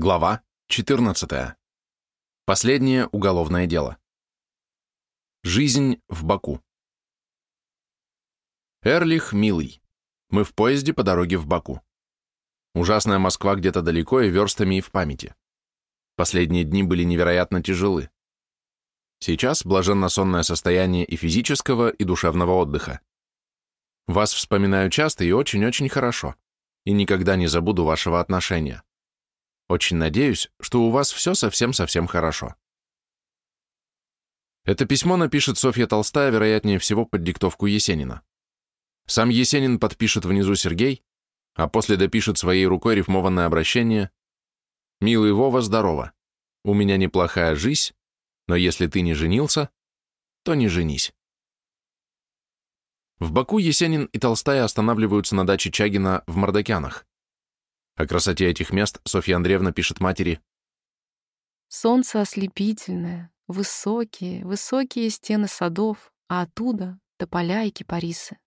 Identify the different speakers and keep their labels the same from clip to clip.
Speaker 1: Глава 14. Последнее уголовное дело. Жизнь в Баку. Эрлих, милый. Мы в поезде по дороге в Баку. Ужасная Москва где-то далеко и верстами и в памяти. Последние дни были невероятно тяжелы. Сейчас блаженно-сонное состояние и физического, и душевного отдыха. Вас вспоминаю часто и очень-очень хорошо, и никогда не забуду вашего отношения. Очень надеюсь, что у вас все совсем-совсем хорошо. Это письмо напишет Софья Толстая, вероятнее всего, под диктовку Есенина. Сам Есенин подпишет внизу Сергей, а после допишет своей рукой рифмованное обращение «Милый Вова, здорово. У меня неплохая жизнь, но если ты не женился, то не женись». В Баку Есенин и Толстая останавливаются на даче Чагина в Мордокянах. О красоте этих мест Софья Андреевна пишет матери.
Speaker 2: Солнце ослепительное, высокие, высокие стены садов, а оттуда — тополя и кипарисы.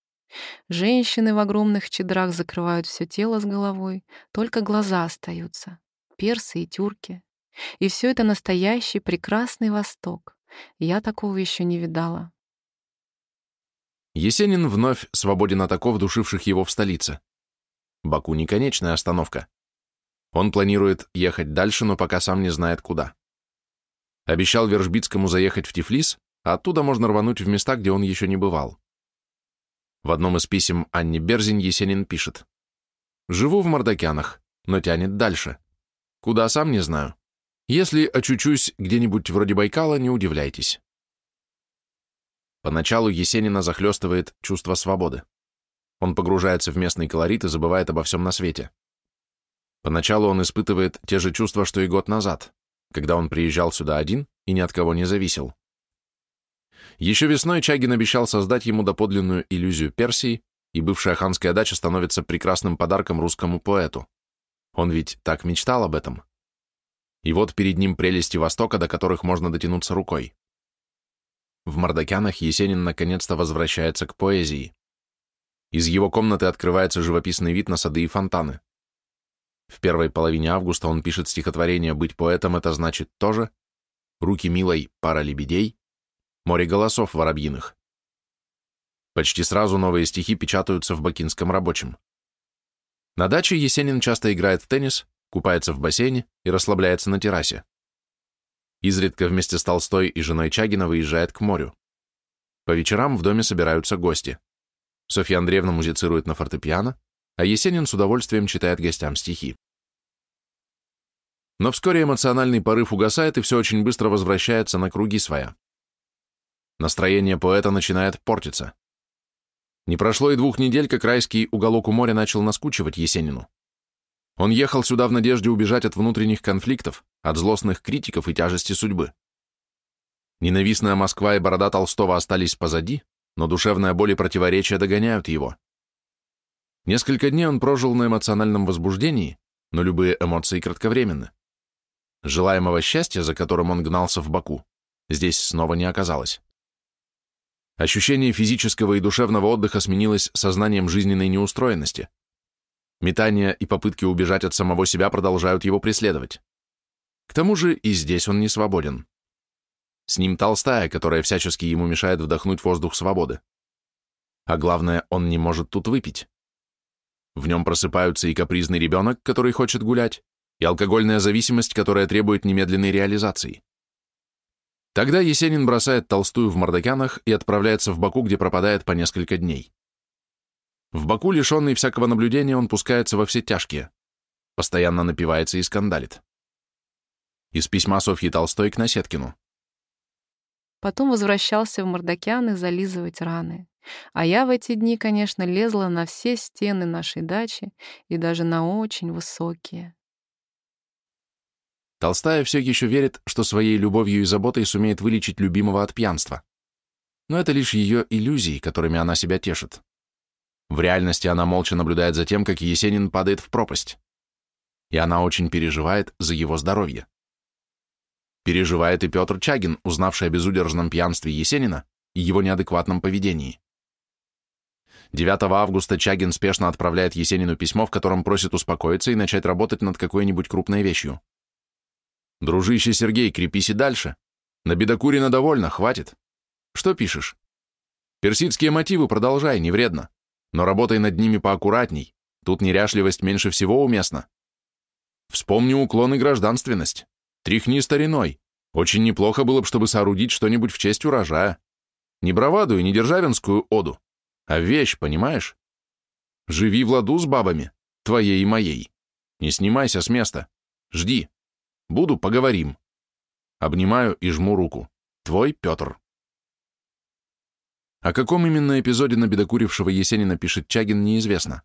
Speaker 2: Женщины в огромных чедрах закрывают все тело с головой, только глаза остаются, персы и тюрки. И все это настоящий прекрасный Восток. Я такого еще не видала.
Speaker 1: Есенин вновь свободен от оков, душивших его в столице. Баку не конечная остановка. Он планирует ехать дальше, но пока сам не знает куда. Обещал Вержбицкому заехать в Тифлис, а оттуда можно рвануть в места, где он еще не бывал. В одном из писем Анне Берзин Есенин пишет. «Живу в Мордокянах, но тянет дальше. Куда сам не знаю. Если очучусь где-нибудь вроде Байкала, не удивляйтесь». Поначалу Есенина захлестывает чувство свободы. Он погружается в местный колорит и забывает обо всем на свете. Поначалу он испытывает те же чувства, что и год назад, когда он приезжал сюда один и ни от кого не зависел. Еще весной Чагин обещал создать ему доподлинную иллюзию Персии, и бывшая ханская дача становится прекрасным подарком русскому поэту. Он ведь так мечтал об этом. И вот перед ним прелести Востока, до которых можно дотянуться рукой. В Мордокянах Есенин наконец-то возвращается к поэзии. Из его комнаты открывается живописный вид на сады и фонтаны. В первой половине августа он пишет стихотворение «Быть поэтом — это значит тоже», «Руки милой, пара лебедей», «Море голосов воробьиных». Почти сразу новые стихи печатаются в бакинском рабочем. На даче Есенин часто играет в теннис, купается в бассейне и расслабляется на террасе. Изредка вместе с Толстой и женой Чагина выезжает к морю. По вечерам в доме собираются гости. Софья Андреевна музицирует на фортепиано, а Есенин с удовольствием читает гостям стихи. Но вскоре эмоциональный порыв угасает, и все очень быстро возвращается на круги своя. Настроение поэта начинает портиться. Не прошло и двух недель, как райский уголок у моря начал наскучивать Есенину. Он ехал сюда в надежде убежать от внутренних конфликтов, от злостных критиков и тяжести судьбы. Ненавистная Москва и борода Толстого остались позади, но душевная боль и противоречия догоняют его. Несколько дней он прожил на эмоциональном возбуждении, но любые эмоции кратковременны. Желаемого счастья, за которым он гнался в Баку, здесь снова не оказалось. Ощущение физического и душевного отдыха сменилось сознанием жизненной неустроенности. Метания и попытки убежать от самого себя продолжают его преследовать. К тому же и здесь он не свободен. С ним Толстая, которая всячески ему мешает вдохнуть воздух свободы. А главное, он не может тут выпить. В нем просыпаются и капризный ребенок, который хочет гулять, и алкогольная зависимость, которая требует немедленной реализации. Тогда Есенин бросает Толстую в Мордокянах и отправляется в Баку, где пропадает по несколько дней. В Баку, лишенный всякого наблюдения, он пускается во все тяжкие, постоянно напивается и скандалит. Из письма Софьи Толстой к Насеткину.
Speaker 2: Потом возвращался в Мордокяны зализывать раны. А я в эти дни, конечно, лезла на все стены нашей дачи и даже на очень высокие.
Speaker 1: Толстая все еще верит, что своей любовью и заботой сумеет вылечить любимого от пьянства. Но это лишь ее иллюзии, которыми она себя тешит. В реальности она молча наблюдает за тем, как Есенин падает в пропасть. И она очень переживает за его здоровье. Переживает и Петр Чагин, узнавший о безудержном пьянстве Есенина и его неадекватном поведении. 9 августа Чагин спешно отправляет Есенину письмо, в котором просит успокоиться и начать работать над какой-нибудь крупной вещью. Дружище Сергей, крепись и дальше. На Бедокурина довольно, хватит. Что пишешь? Персидские мотивы продолжай, не вредно. Но работай над ними поаккуратней. Тут неряшливость меньше всего уместна. Вспомни уклон и гражданственность. Тряхни стариной. Очень неплохо было бы, чтобы соорудить что-нибудь в честь урожая. Не браваду и не державинскую оду, а вещь, понимаешь? Живи в ладу с бабами, твоей и моей. Не снимайся с места. Жди. Буду, поговорим. Обнимаю и жму руку. Твой Петр. О каком именно эпизоде на бедокурившего Есенина пишет Чагин, неизвестно.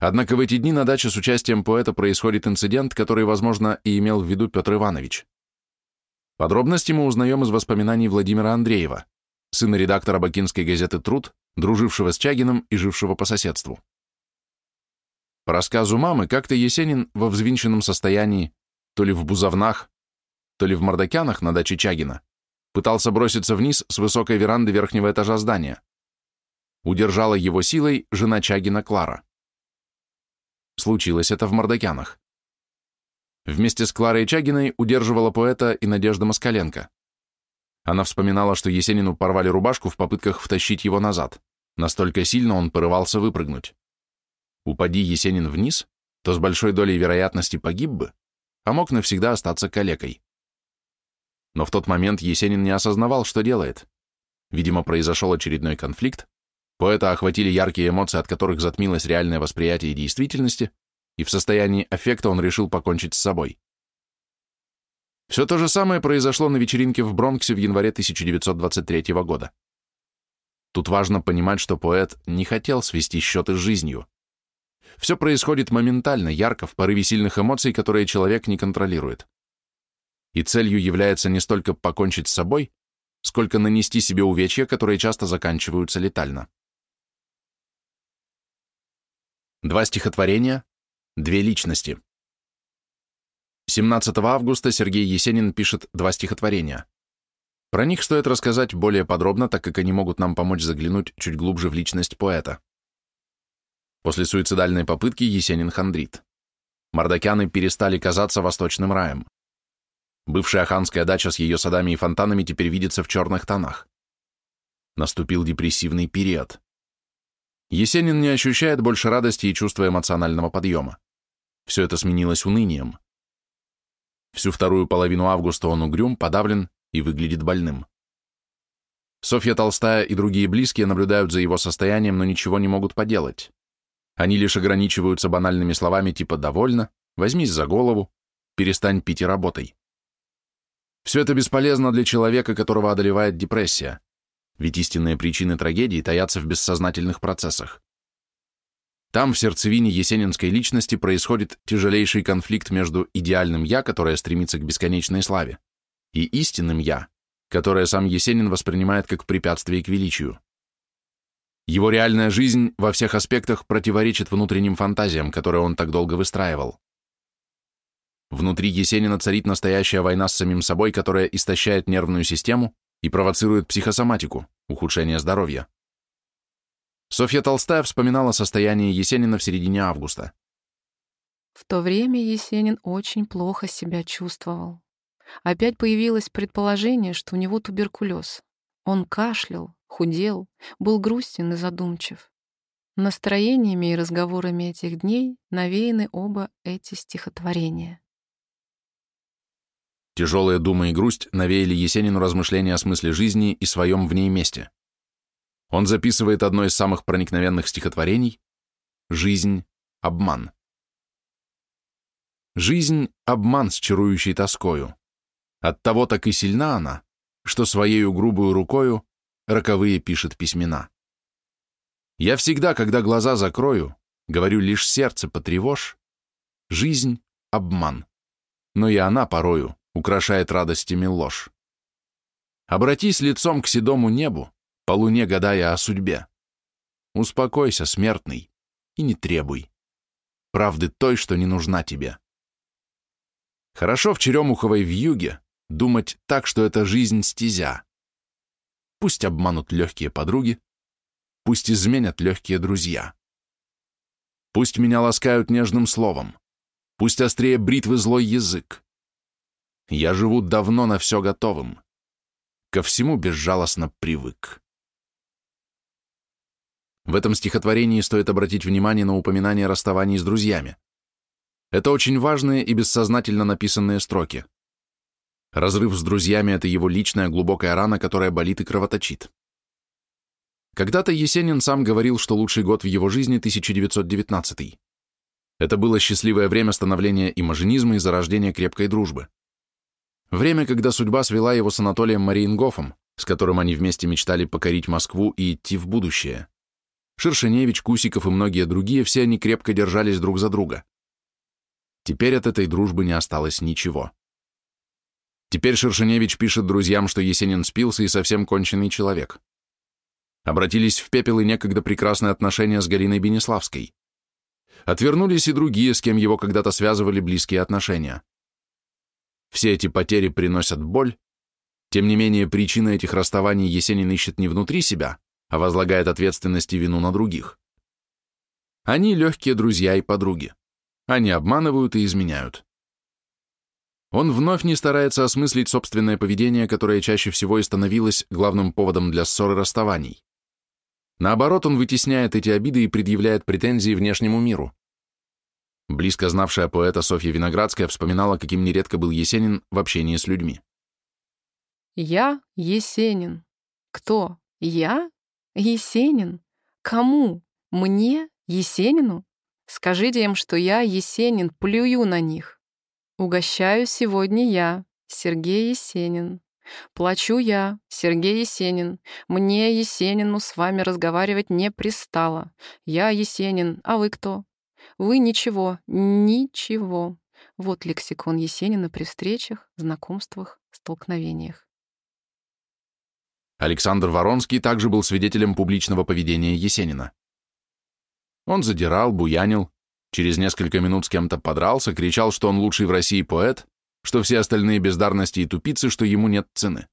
Speaker 1: Однако в эти дни на даче с участием поэта происходит инцидент, который, возможно, и имел в виду Петр Иванович. Подробности мы узнаем из воспоминаний Владимира Андреева, сына редактора бакинской газеты «Труд», дружившего с Чагиным и жившего по соседству. По рассказу мамы, как-то Есенин во взвинченном состоянии, то ли в Бузовнах, то ли в Мордокянах на даче Чагина, пытался броситься вниз с высокой веранды верхнего этажа здания. Удержала его силой жена Чагина Клара. Случилось это в Мордокянах. Вместе с Кларой Чагиной удерживала поэта и Надежда Москаленко. Она вспоминала, что Есенину порвали рубашку в попытках втащить его назад. Настолько сильно он порывался выпрыгнуть. Упади Есенин вниз, то с большой долей вероятности погиб бы, а мог навсегда остаться калекой. Но в тот момент Есенин не осознавал, что делает. Видимо, произошел очередной конфликт, поэта охватили яркие эмоции, от которых затмилось реальное восприятие действительности, и в состоянии аффекта он решил покончить с собой. Все то же самое произошло на вечеринке в Бронксе в январе 1923 года. Тут важно понимать, что поэт не хотел свести счеты с жизнью. Все происходит моментально, ярко, в порыве сильных эмоций, которые человек не контролирует. И целью является не столько покончить с собой, сколько нанести себе увечья, которые часто заканчиваются летально. Два стихотворения Две личности. 17 августа Сергей Есенин пишет два стихотворения. Про них стоит рассказать более подробно, так как они могут нам помочь заглянуть чуть глубже в личность поэта. После суицидальной попытки Есенин хандрит. Мордокяны перестали казаться восточным раем. Бывшая ханская дача с ее садами и фонтанами теперь видится в черных тонах. Наступил депрессивный период. Есенин не ощущает больше радости и чувства эмоционального подъема. Все это сменилось унынием. Всю вторую половину августа он угрюм, подавлен и выглядит больным. Софья Толстая и другие близкие наблюдают за его состоянием, но ничего не могут поделать. Они лишь ограничиваются банальными словами типа «довольно», «возьмись за голову», «перестань пить и работай». Все это бесполезно для человека, которого одолевает депрессия, ведь истинные причины трагедии таятся в бессознательных процессах. Там, в сердцевине есенинской личности, происходит тяжелейший конфликт между идеальным «я», которое стремится к бесконечной славе, и истинным «я», которое сам Есенин воспринимает как препятствие к величию. Его реальная жизнь во всех аспектах противоречит внутренним фантазиям, которые он так долго выстраивал. Внутри Есенина царит настоящая война с самим собой, которая истощает нервную систему и провоцирует психосоматику, ухудшение здоровья. Софья Толстая вспоминала состояние Есенина в середине августа.
Speaker 2: В то время Есенин очень плохо себя чувствовал. Опять появилось предположение, что у него туберкулез. Он кашлял, худел, был грустен и задумчив. Настроениями и разговорами этих дней навеяны оба эти стихотворения.
Speaker 1: Тяжелые думы и грусть навеяли Есенину размышления о смысле жизни и своем в ней месте. Он записывает одно из самых проникновенных стихотворений «Жизнь — обман». Жизнь — обман с чарующей тоскою. Оттого так и сильна она, что своею грубую рукою роковые пишет письмена. Я всегда, когда глаза закрою, говорю лишь сердце потревожь, жизнь — обман, но и она порою украшает радостями ложь. Обратись лицом к седому небу, по луне гадая о судьбе. Успокойся, смертный, и не требуй. Правды той, что не нужна тебе. Хорошо в черемуховой вьюге думать так, что это жизнь стезя. Пусть обманут легкие подруги, пусть изменят легкие друзья. Пусть меня ласкают нежным словом, пусть острее бритвы злой язык. Я живу давно на все готовым. Ко всему безжалостно привык. В этом стихотворении стоит обратить внимание на упоминание расставаний с друзьями. Это очень важные и бессознательно написанные строки. Разрыв с друзьями — это его личная глубокая рана, которая болит и кровоточит. Когда-то Есенин сам говорил, что лучший год в его жизни — 1919 Это было счастливое время становления имажинизма и зарождения крепкой дружбы. Время, когда судьба свела его с Анатолием Мариенгофом, с которым они вместе мечтали покорить Москву и идти в будущее. Шершеневич, Кусиков и многие другие, все они крепко держались друг за друга. Теперь от этой дружбы не осталось ничего. Теперь Шершеневич пишет друзьям, что Есенин спился и совсем конченый человек. Обратились в пепел и некогда прекрасные отношения с Галиной Бенеславской. Отвернулись и другие, с кем его когда-то связывали близкие отношения. Все эти потери приносят боль. Тем не менее, причины этих расставаний Есенин ищет не внутри себя, а возлагает ответственность и вину на других. Они легкие друзья и подруги. Они обманывают и изменяют. Он вновь не старается осмыслить собственное поведение, которое чаще всего и становилось главным поводом для ссор и расставаний. Наоборот, он вытесняет эти обиды и предъявляет претензии внешнему миру. Близко знавшая поэта Софья Виноградская вспоминала, каким нередко был Есенин в общении с людьми.
Speaker 2: «Я Есенин. Кто? Я? Есенин. Кому? Мне? Есенину? Скажите им, что я Есенин, плюю на них. Угощаю сегодня я, Сергей Есенин. Плачу я, Сергей Есенин. Мне, Есенину, с вами разговаривать не пристало. Я Есенин, а вы кто? Вы ничего, ничего. Вот лексикон Есенина при встречах, знакомствах, столкновениях.
Speaker 1: Александр Воронский также был свидетелем публичного поведения Есенина. Он задирал, буянил, через несколько минут с кем-то подрался, кричал, что он лучший в России поэт, что все остальные бездарности и тупицы, что ему нет цены.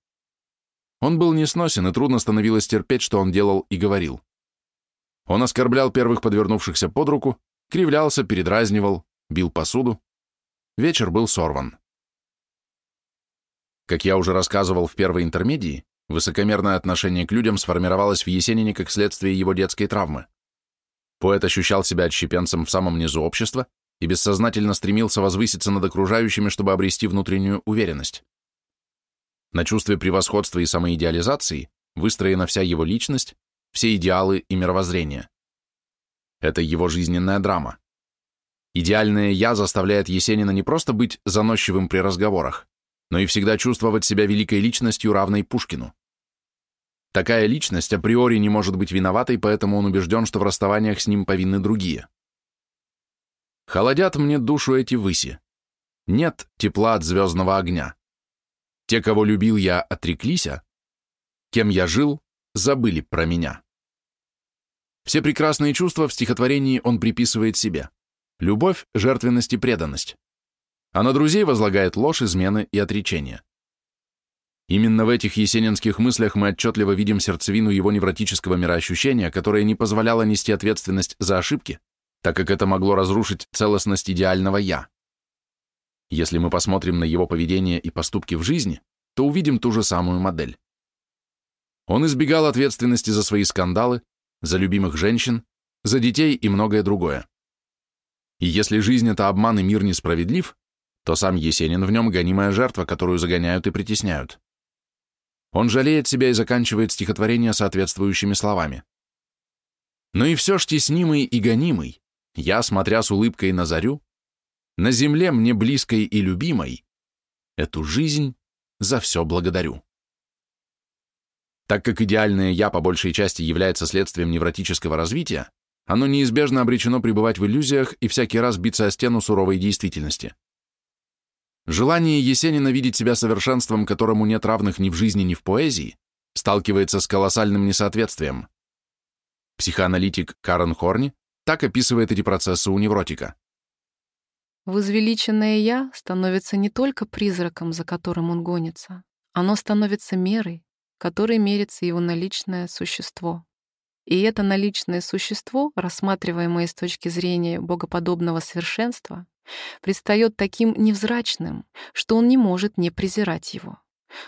Speaker 1: Он был несносен, и трудно становилось терпеть, что он делал и говорил. Он оскорблял первых подвернувшихся под руку, Кривлялся, передразнивал, бил посуду. Вечер был сорван. Как я уже рассказывал в первой интермедии, высокомерное отношение к людям сформировалось в Есенине как следствие его детской травмы. Поэт ощущал себя отщепенцем в самом низу общества и бессознательно стремился возвыситься над окружающими, чтобы обрести внутреннюю уверенность. На чувстве превосходства и самоидеализации выстроена вся его личность, все идеалы и мировоззрение. Это его жизненная драма. Идеальное «я» заставляет Есенина не просто быть заносчивым при разговорах, но и всегда чувствовать себя великой личностью, равной Пушкину. Такая личность априори не может быть виноватой, поэтому он убежден, что в расставаниях с ним повинны другие. «Холодят мне душу эти выси. Нет тепла от звездного огня. Те, кого любил я, отреклися. Кем я жил, забыли про меня». Все прекрасные чувства в стихотворении он приписывает себе. Любовь, жертвенность и преданность. А на друзей возлагает ложь, измены и отречение. Именно в этих есенинских мыслях мы отчетливо видим сердцевину его невротического мироощущения, которое не позволяло нести ответственность за ошибки, так как это могло разрушить целостность идеального «я». Если мы посмотрим на его поведение и поступки в жизни, то увидим ту же самую модель. Он избегал ответственности за свои скандалы, за любимых женщин, за детей и многое другое. И если жизнь — это обман и мир несправедлив, то сам Есенин в нем гонимая жертва, которую загоняют и притесняют. Он жалеет себя и заканчивает стихотворение соответствующими словами. «Но и все ж теснимый и гонимый, я, смотря с улыбкой на зарю, на земле мне близкой и любимой, эту жизнь за все благодарю». Так как идеальное «я» по большей части является следствием невротического развития, оно неизбежно обречено пребывать в иллюзиях и всякий раз биться о стену суровой действительности. Желание Есенина видеть себя совершенством, которому нет равных ни в жизни, ни в поэзии, сталкивается с колоссальным несоответствием. Психоаналитик Карен Хорни так описывает эти процессы у невротика.
Speaker 2: Возвеличенное «я» становится не только призраком, за которым он гонится. Оно становится мерой, которой мерится его наличное существо. И это наличное существо, рассматриваемое с точки зрения богоподобного совершенства, предстает таким невзрачным, что он не может не презирать его.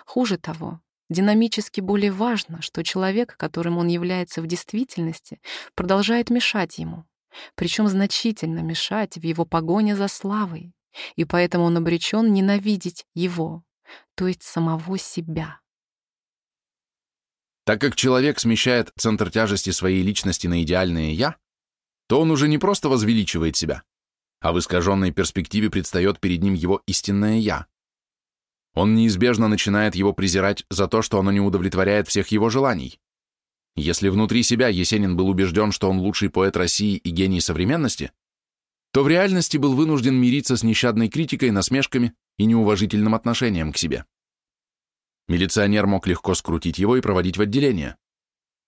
Speaker 2: Хуже того, динамически более важно, что человек, которым он является в действительности, продолжает мешать ему, причем значительно мешать в его погоне за славой, и поэтому он обречен ненавидеть его, то есть самого себя.
Speaker 1: Так как человек смещает центр тяжести своей личности на идеальное «я», то он уже не просто возвеличивает себя, а в искаженной перспективе предстает перед ним его истинное «я». Он неизбежно начинает его презирать за то, что оно не удовлетворяет всех его желаний. Если внутри себя Есенин был убежден, что он лучший поэт России и гений современности, то в реальности был вынужден мириться с нещадной критикой, насмешками и неуважительным отношением к себе. Милиционер мог легко скрутить его и проводить в отделение.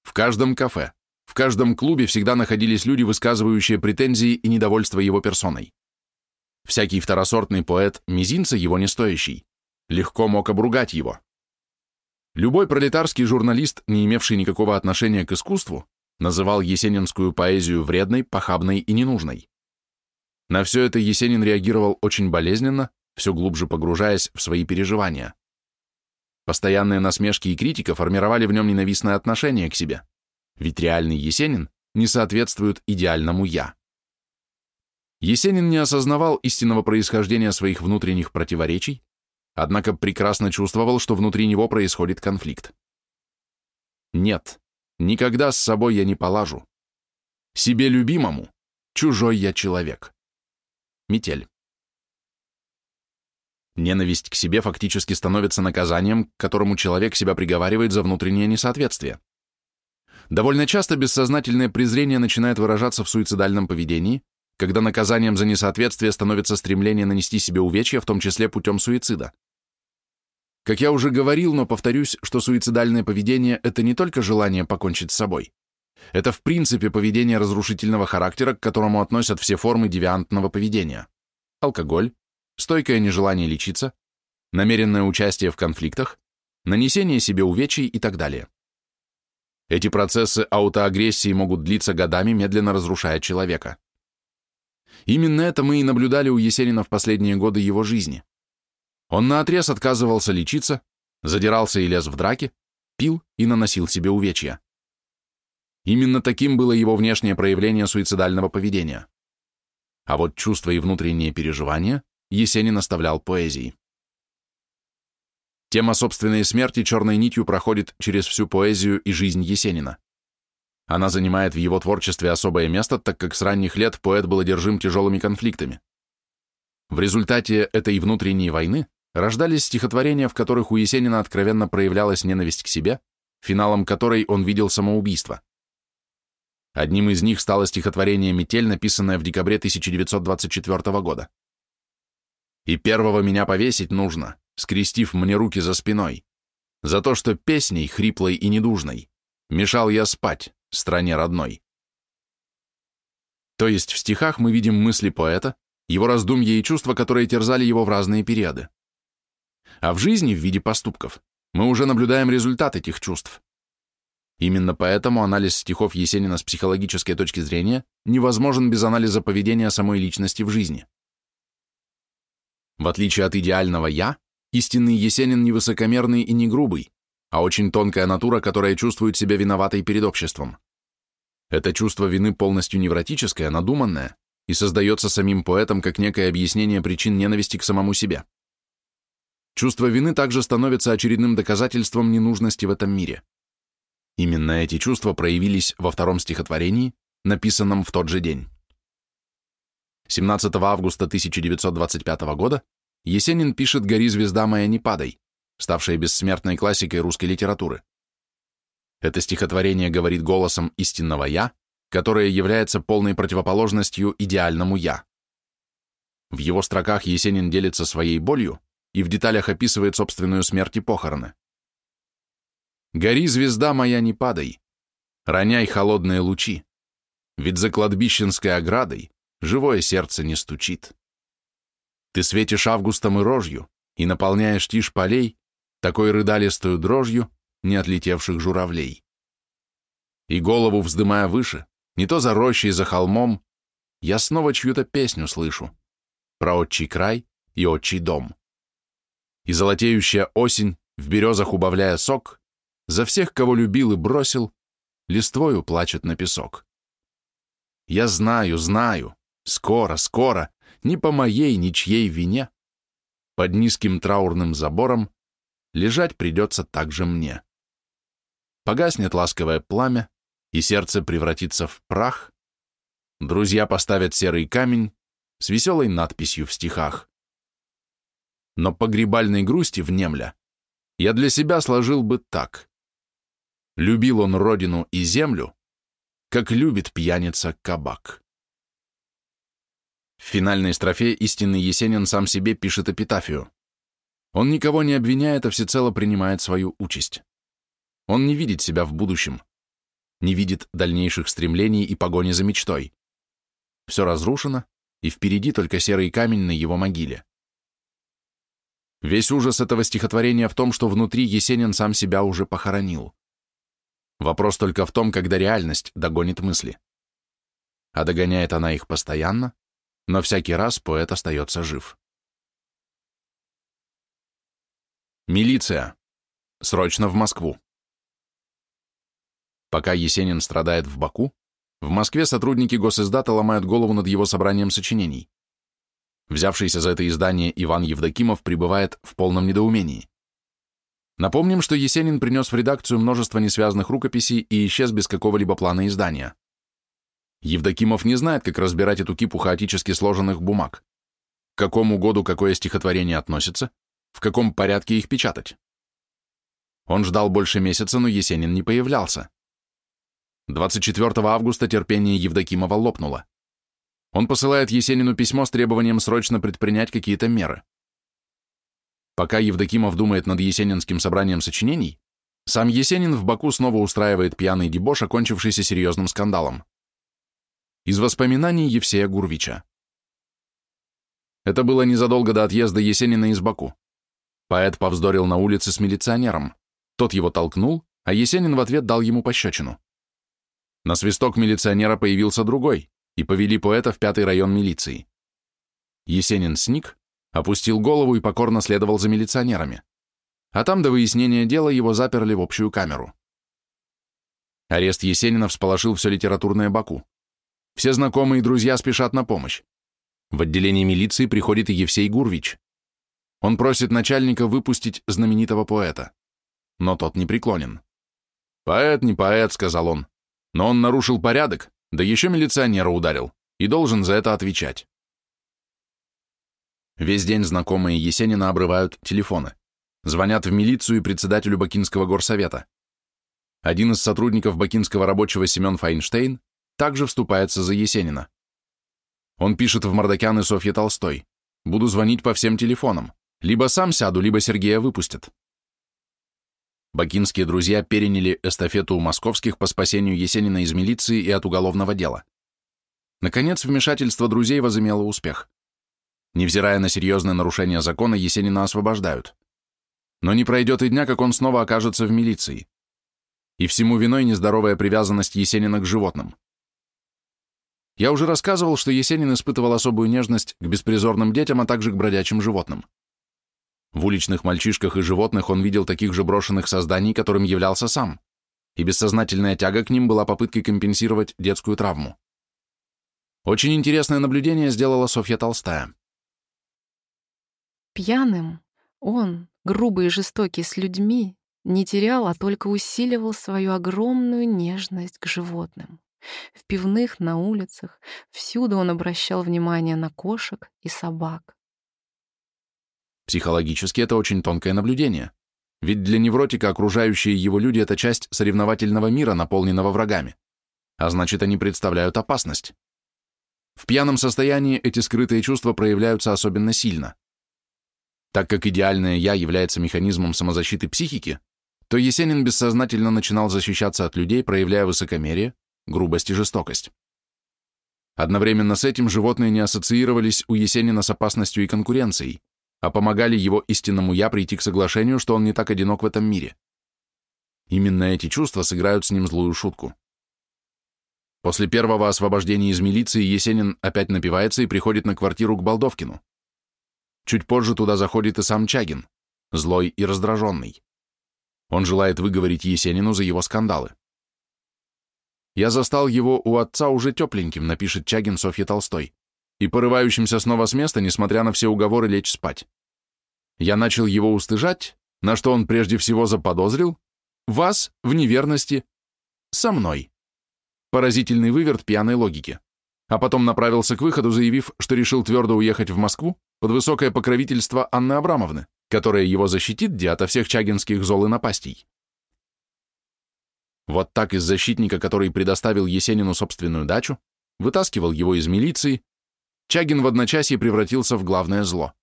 Speaker 1: В каждом кафе, в каждом клубе всегда находились люди, высказывающие претензии и недовольство его персоной. Всякий второсортный поэт, мизинца его не стоящий, легко мог обругать его. Любой пролетарский журналист, не имевший никакого отношения к искусству, называл есенинскую поэзию вредной, похабной и ненужной. На все это Есенин реагировал очень болезненно, все глубже погружаясь в свои переживания. Постоянные насмешки и критика формировали в нем ненавистное отношение к себе, ведь реальный Есенин не соответствует идеальному «я». Есенин не осознавал истинного происхождения своих внутренних противоречий, однако прекрасно чувствовал, что внутри него происходит конфликт. Нет, никогда с собой я не полажу. Себе любимому, чужой я человек. Метель. Ненависть к себе фактически становится наказанием, к которому человек себя приговаривает за внутреннее несоответствие. Довольно часто бессознательное презрение начинает выражаться в суицидальном поведении, когда наказанием за несоответствие становится стремление нанести себе увечья, в том числе путем суицида. Как я уже говорил, но повторюсь, что суицидальное поведение – это не только желание покончить с собой. Это в принципе поведение разрушительного характера, к которому относят все формы девиантного поведения. Алкоголь, стойкое нежелание лечиться, намеренное участие в конфликтах, нанесение себе увечий и так далее. Эти процессы аутоагрессии могут длиться годами, медленно разрушая человека. Именно это мы и наблюдали у Есенина в последние годы его жизни. Он наотрез отказывался лечиться, задирался и лез в драки, пил и наносил себе увечья. Именно таким было его внешнее проявление суицидального поведения. А вот чувства и внутренние переживания Есенин оставлял поэзии. Тема собственной смерти черной нитью проходит через всю поэзию и жизнь Есенина. Она занимает в его творчестве особое место, так как с ранних лет поэт был одержим тяжелыми конфликтами. В результате этой внутренней войны рождались стихотворения, в которых у Есенина откровенно проявлялась ненависть к себе, финалом которой он видел самоубийство. Одним из них стало стихотворение «Метель», написанное в декабре 1924 года. И первого меня повесить нужно, скрестив мне руки за спиной, за то, что песней, хриплой и недужной, мешал я спать, стране родной. То есть в стихах мы видим мысли поэта, его раздумья и чувства, которые терзали его в разные периоды. А в жизни, в виде поступков, мы уже наблюдаем результат этих чувств. Именно поэтому анализ стихов Есенина с психологической точки зрения невозможен без анализа поведения самой личности в жизни. В отличие от идеального «я», истинный Есенин не высокомерный и не грубый, а очень тонкая натура, которая чувствует себя виноватой перед обществом. Это чувство вины полностью невротическое, надуманное, и создается самим поэтом как некое объяснение причин ненависти к самому себе. Чувство вины также становится очередным доказательством ненужности в этом мире. Именно эти чувства проявились во втором стихотворении, написанном в тот же день. 17 августа 1925 года Есенин пишет «Гори, звезда моя, не падай», ставшая бессмертной классикой русской литературы. Это стихотворение говорит голосом истинного «я», которое является полной противоположностью идеальному «я». В его строках Есенин делится своей болью и в деталях описывает собственную смерть и похороны. «Гори, звезда моя, не падай, роняй холодные лучи, ведь за кладбищенской оградой живое сердце не стучит. Ты светишь августом и рожью, и наполняешь тишь полей такой рыдалистую дрожью не отлетевших журавлей. И голову вздымая выше, не то за рощей, за холмом, я снова чью-то песню слышу. про отчий край и отчий дом. И золотеющая осень, в березах убавляя сок, за всех, кого любил и бросил, листвою плачет на песок. Я знаю, знаю, скоро, скоро, ни по моей, ни чьей вине, под низким траурным забором лежать придется также мне. Погаснет ласковое пламя, и сердце превратится в прах, друзья поставят серый камень с веселой надписью в стихах. Но погребальной грусти внемля я для себя сложил бы так. Любил он родину и землю, как любит пьяница кабак. В финальной строфе истинный Есенин сам себе пишет эпитафию. Он никого не обвиняет, а всецело принимает свою участь. Он не видит себя в будущем, не видит дальнейших стремлений и погони за мечтой. Все разрушено, и впереди только серый камень на его могиле. Весь ужас этого стихотворения в том, что внутри Есенин сам себя уже похоронил. Вопрос только в том, когда реальность догонит мысли. А догоняет она их постоянно, но всякий раз поэт остается жив. Милиция. Срочно в Москву. Пока Есенин страдает в Баку, в Москве сотрудники госиздата ломают голову над его собранием сочинений. Взявшийся за это издание Иван Евдокимов пребывает в полном недоумении. Напомним, что Есенин принес в редакцию множество несвязанных рукописей и исчез без какого-либо плана издания. Евдокимов не знает, как разбирать эту кипу хаотически сложенных бумаг. К какому году какое стихотворение относится, в каком порядке их печатать. Он ждал больше месяца, но Есенин не появлялся. 24 августа терпение Евдокимова лопнуло. Он посылает Есенину письмо с требованием срочно предпринять какие-то меры. Пока Евдокимов думает над Есенинским собранием сочинений, сам Есенин в Баку снова устраивает пьяный дебош, окончившийся серьезным скандалом. Из воспоминаний Евсея Гурвича. Это было незадолго до отъезда Есенина из Баку. Поэт повздорил на улице с милиционером. Тот его толкнул, а Есенин в ответ дал ему пощечину. На свисток милиционера появился другой, и повели поэта в пятый район милиции. Есенин сник, опустил голову и покорно следовал за милиционерами. А там до выяснения дела его заперли в общую камеру. Арест Есенина всполошил все литературное Баку. Все знакомые и друзья спешат на помощь. В отделение милиции приходит и Евсей Гурвич. Он просит начальника выпустить знаменитого поэта. Но тот не преклонен. «Поэт не поэт», — сказал он. Но он нарушил порядок, да еще милиционера ударил, и должен за это отвечать. Весь день знакомые Есенина обрывают телефоны. Звонят в милицию и председателю Бакинского горсовета. Один из сотрудников Бакинского рабочего Семен Файнштейн также вступается за Есенина. Он пишет в Мордокян и Софье Толстой. «Буду звонить по всем телефонам. Либо сам сяду, либо Сергея выпустят». Бакинские друзья переняли эстафету у московских по спасению Есенина из милиции и от уголовного дела. Наконец, вмешательство друзей возымело успех. Невзирая на серьезное нарушение закона, Есенина освобождают. Но не пройдет и дня, как он снова окажется в милиции. И всему виной нездоровая привязанность Есенина к животным. Я уже рассказывал, что Есенин испытывал особую нежность к беспризорным детям, а также к бродячим животным. В уличных мальчишках и животных он видел таких же брошенных созданий, которым являлся сам, и бессознательная тяга к ним была попыткой компенсировать детскую травму. Очень интересное наблюдение сделала Софья Толстая.
Speaker 2: Пьяным он, грубый и жестокий с людьми, не терял, а только усиливал свою огромную нежность к животным. В пивных, на улицах, всюду он обращал внимание на кошек и собак.
Speaker 1: Психологически это очень тонкое наблюдение. Ведь для невротика окружающие его люди — это часть соревновательного мира, наполненного врагами. А значит, они представляют опасность. В пьяном состоянии эти скрытые чувства проявляются особенно сильно. Так как идеальное «я» является механизмом самозащиты психики, то Есенин бессознательно начинал защищаться от людей, проявляя высокомерие, грубость и жестокость. Одновременно с этим животные не ассоциировались у Есенина с опасностью и конкуренцией а помогали его истинному «я» прийти к соглашению, что он не так одинок в этом мире. Именно эти чувства сыграют с ним злую шутку. После первого освобождения из милиции Есенин опять напивается и приходит на квартиру к Балдовкину, чуть позже туда заходит и сам Чагин, злой и раздраженный. Он желает выговорить Есенину за его скандалы. «Я застал его у отца уже тепленьким», напишет Чагин Софье Толстой, и порывающимся снова с места, несмотря на все уговоры лечь спать. Я начал его устыжать, на что он прежде всего заподозрил вас в неверности со мной. Поразительный выверт пьяной логики. А потом направился к выходу, заявив, что решил твердо уехать в Москву под высокое покровительство Анны Абрамовны, которая его защитит где ото всех чагинских зол и напастей. Вот так из защитника, который предоставил Есенину собственную дачу, вытаскивал его из милиции, Чагин в одночасье превратился в главное зло.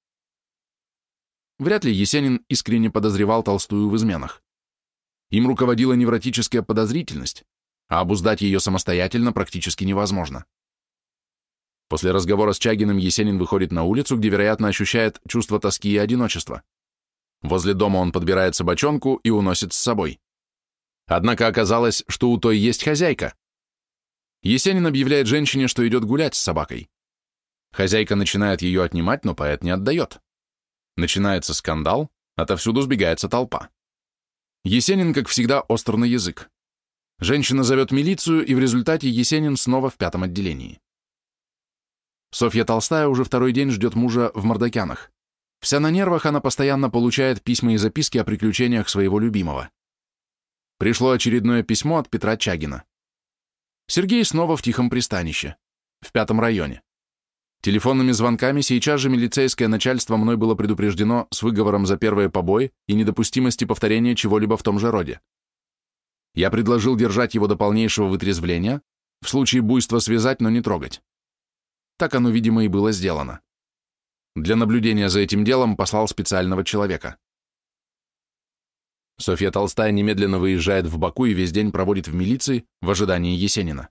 Speaker 1: Вряд ли Есенин искренне подозревал Толстую в изменах. Им руководила невротическая подозрительность, а обуздать ее самостоятельно практически невозможно. После разговора с Чагиным Есенин выходит на улицу, где, вероятно, ощущает чувство тоски и одиночества. Возле дома он подбирает собачонку и уносит с собой. Однако оказалось, что у той есть хозяйка. Есенин объявляет женщине, что идет гулять с собакой. Хозяйка начинает ее отнимать, но поэт не отдает. Начинается скандал, отовсюду сбегается толпа. Есенин, как всегда, остр на язык. Женщина зовет милицию, и в результате Есенин снова в пятом отделении. Софья Толстая уже второй день ждет мужа в Мордокянах. Вся на нервах, она постоянно получает письма и записки о приключениях своего любимого. Пришло очередное письмо от Петра Чагина. Сергей снова в тихом пристанище, в пятом районе. Телефонными звонками сейчас же милицейское начальство мной было предупреждено с выговором за первые побои и недопустимости повторения чего-либо в том же роде. Я предложил держать его до полнейшего вытрезвления, в случае буйства связать, но не трогать. Так оно, видимо, и было сделано. Для наблюдения за этим делом послал специального человека. Софья Толстая немедленно выезжает в Баку и весь день проводит в милиции в ожидании Есенина.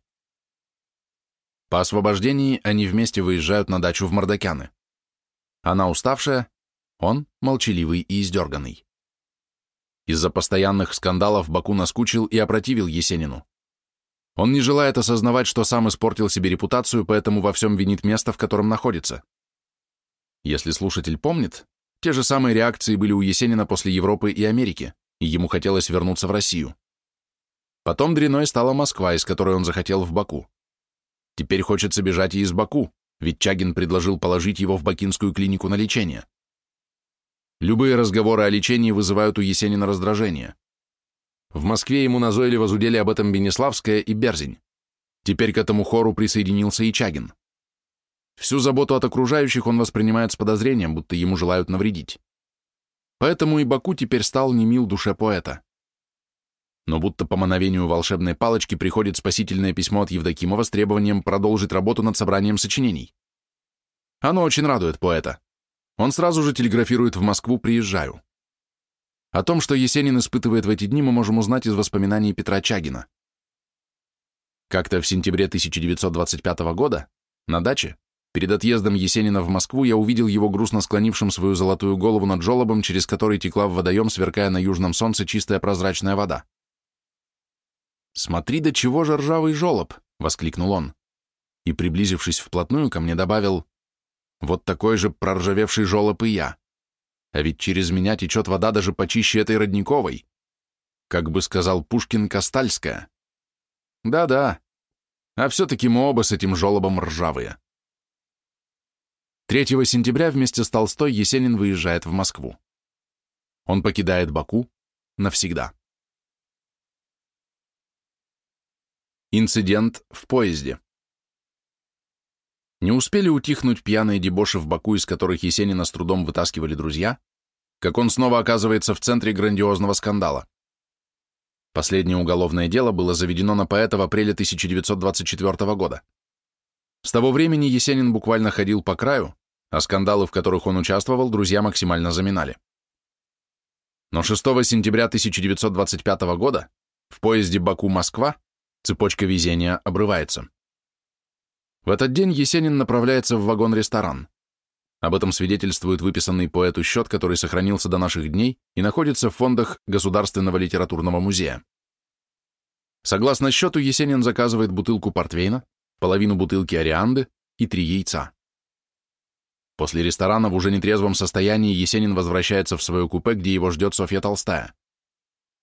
Speaker 1: По освобождении они вместе выезжают на дачу в Мордокяны. Она уставшая, он молчаливый и издерганный. Из-за постоянных скандалов Баку наскучил и опротивил Есенину. Он не желает осознавать, что сам испортил себе репутацию, поэтому во всем винит место, в котором находится. Если слушатель помнит, те же самые реакции были у Есенина после Европы и Америки и ему хотелось вернуться в Россию. Потом дряной стала Москва, из которой он захотел в Баку. Теперь хочется бежать и из Баку, ведь Чагин предложил положить его в бакинскую клинику на лечение. Любые разговоры о лечении вызывают у Есенина раздражение. В Москве ему назойливо зудели об этом Бенеславская и Берзень. Теперь к этому хору присоединился и Чагин. Всю заботу от окружающих он воспринимает с подозрением, будто ему желают навредить. Поэтому и Баку теперь стал немил душе поэта. Но будто по мановению волшебной палочки приходит спасительное письмо от Евдокимова с требованием продолжить работу над собранием сочинений. Оно очень радует поэта. Он сразу же телеграфирует в Москву «Приезжаю». О том, что Есенин испытывает в эти дни, мы можем узнать из воспоминаний Петра Чагина. Как-то в сентябре 1925 года на даче Перед отъездом Есенина в Москву я увидел его грустно склонившим свою золотую голову над жолобом, через который текла в водоем, сверкая на южном солнце чистая прозрачная вода. «Смотри, до чего же ржавый жолоб!» — воскликнул он. И, приблизившись вплотную, ко мне добавил, «Вот такой же проржавевший жолоб и я. А ведь через меня течет вода даже почище этой родниковой. Как бы сказал Пушкин, Костальская. Да-да, а все-таки мы оба с этим жолобом ржавые». 3 сентября вместе с Толстой Есенин выезжает в Москву. Он покидает Баку навсегда. Инцидент в поезде. Не успели утихнуть пьяные дебоши в Баку, из которых Есенина с трудом вытаскивали друзья, как он снова оказывается в центре грандиозного скандала. Последнее уголовное дело было заведено на поэта в апреле 1924 года. С того времени Есенин буквально ходил по краю, а скандалы, в которых он участвовал, друзья максимально заминали. Но 6 сентября 1925 года в поезде Баку-Москва цепочка везения обрывается. В этот день Есенин направляется в вагон-ресторан. Об этом свидетельствует выписанный поэту счет, который сохранился до наших дней и находится в фондах Государственного литературного музея. Согласно счету, Есенин заказывает бутылку портвейна, половину бутылки орианды и три яйца. После ресторана в уже нетрезвом состоянии Есенин возвращается в свое купе, где его ждет Софья Толстая.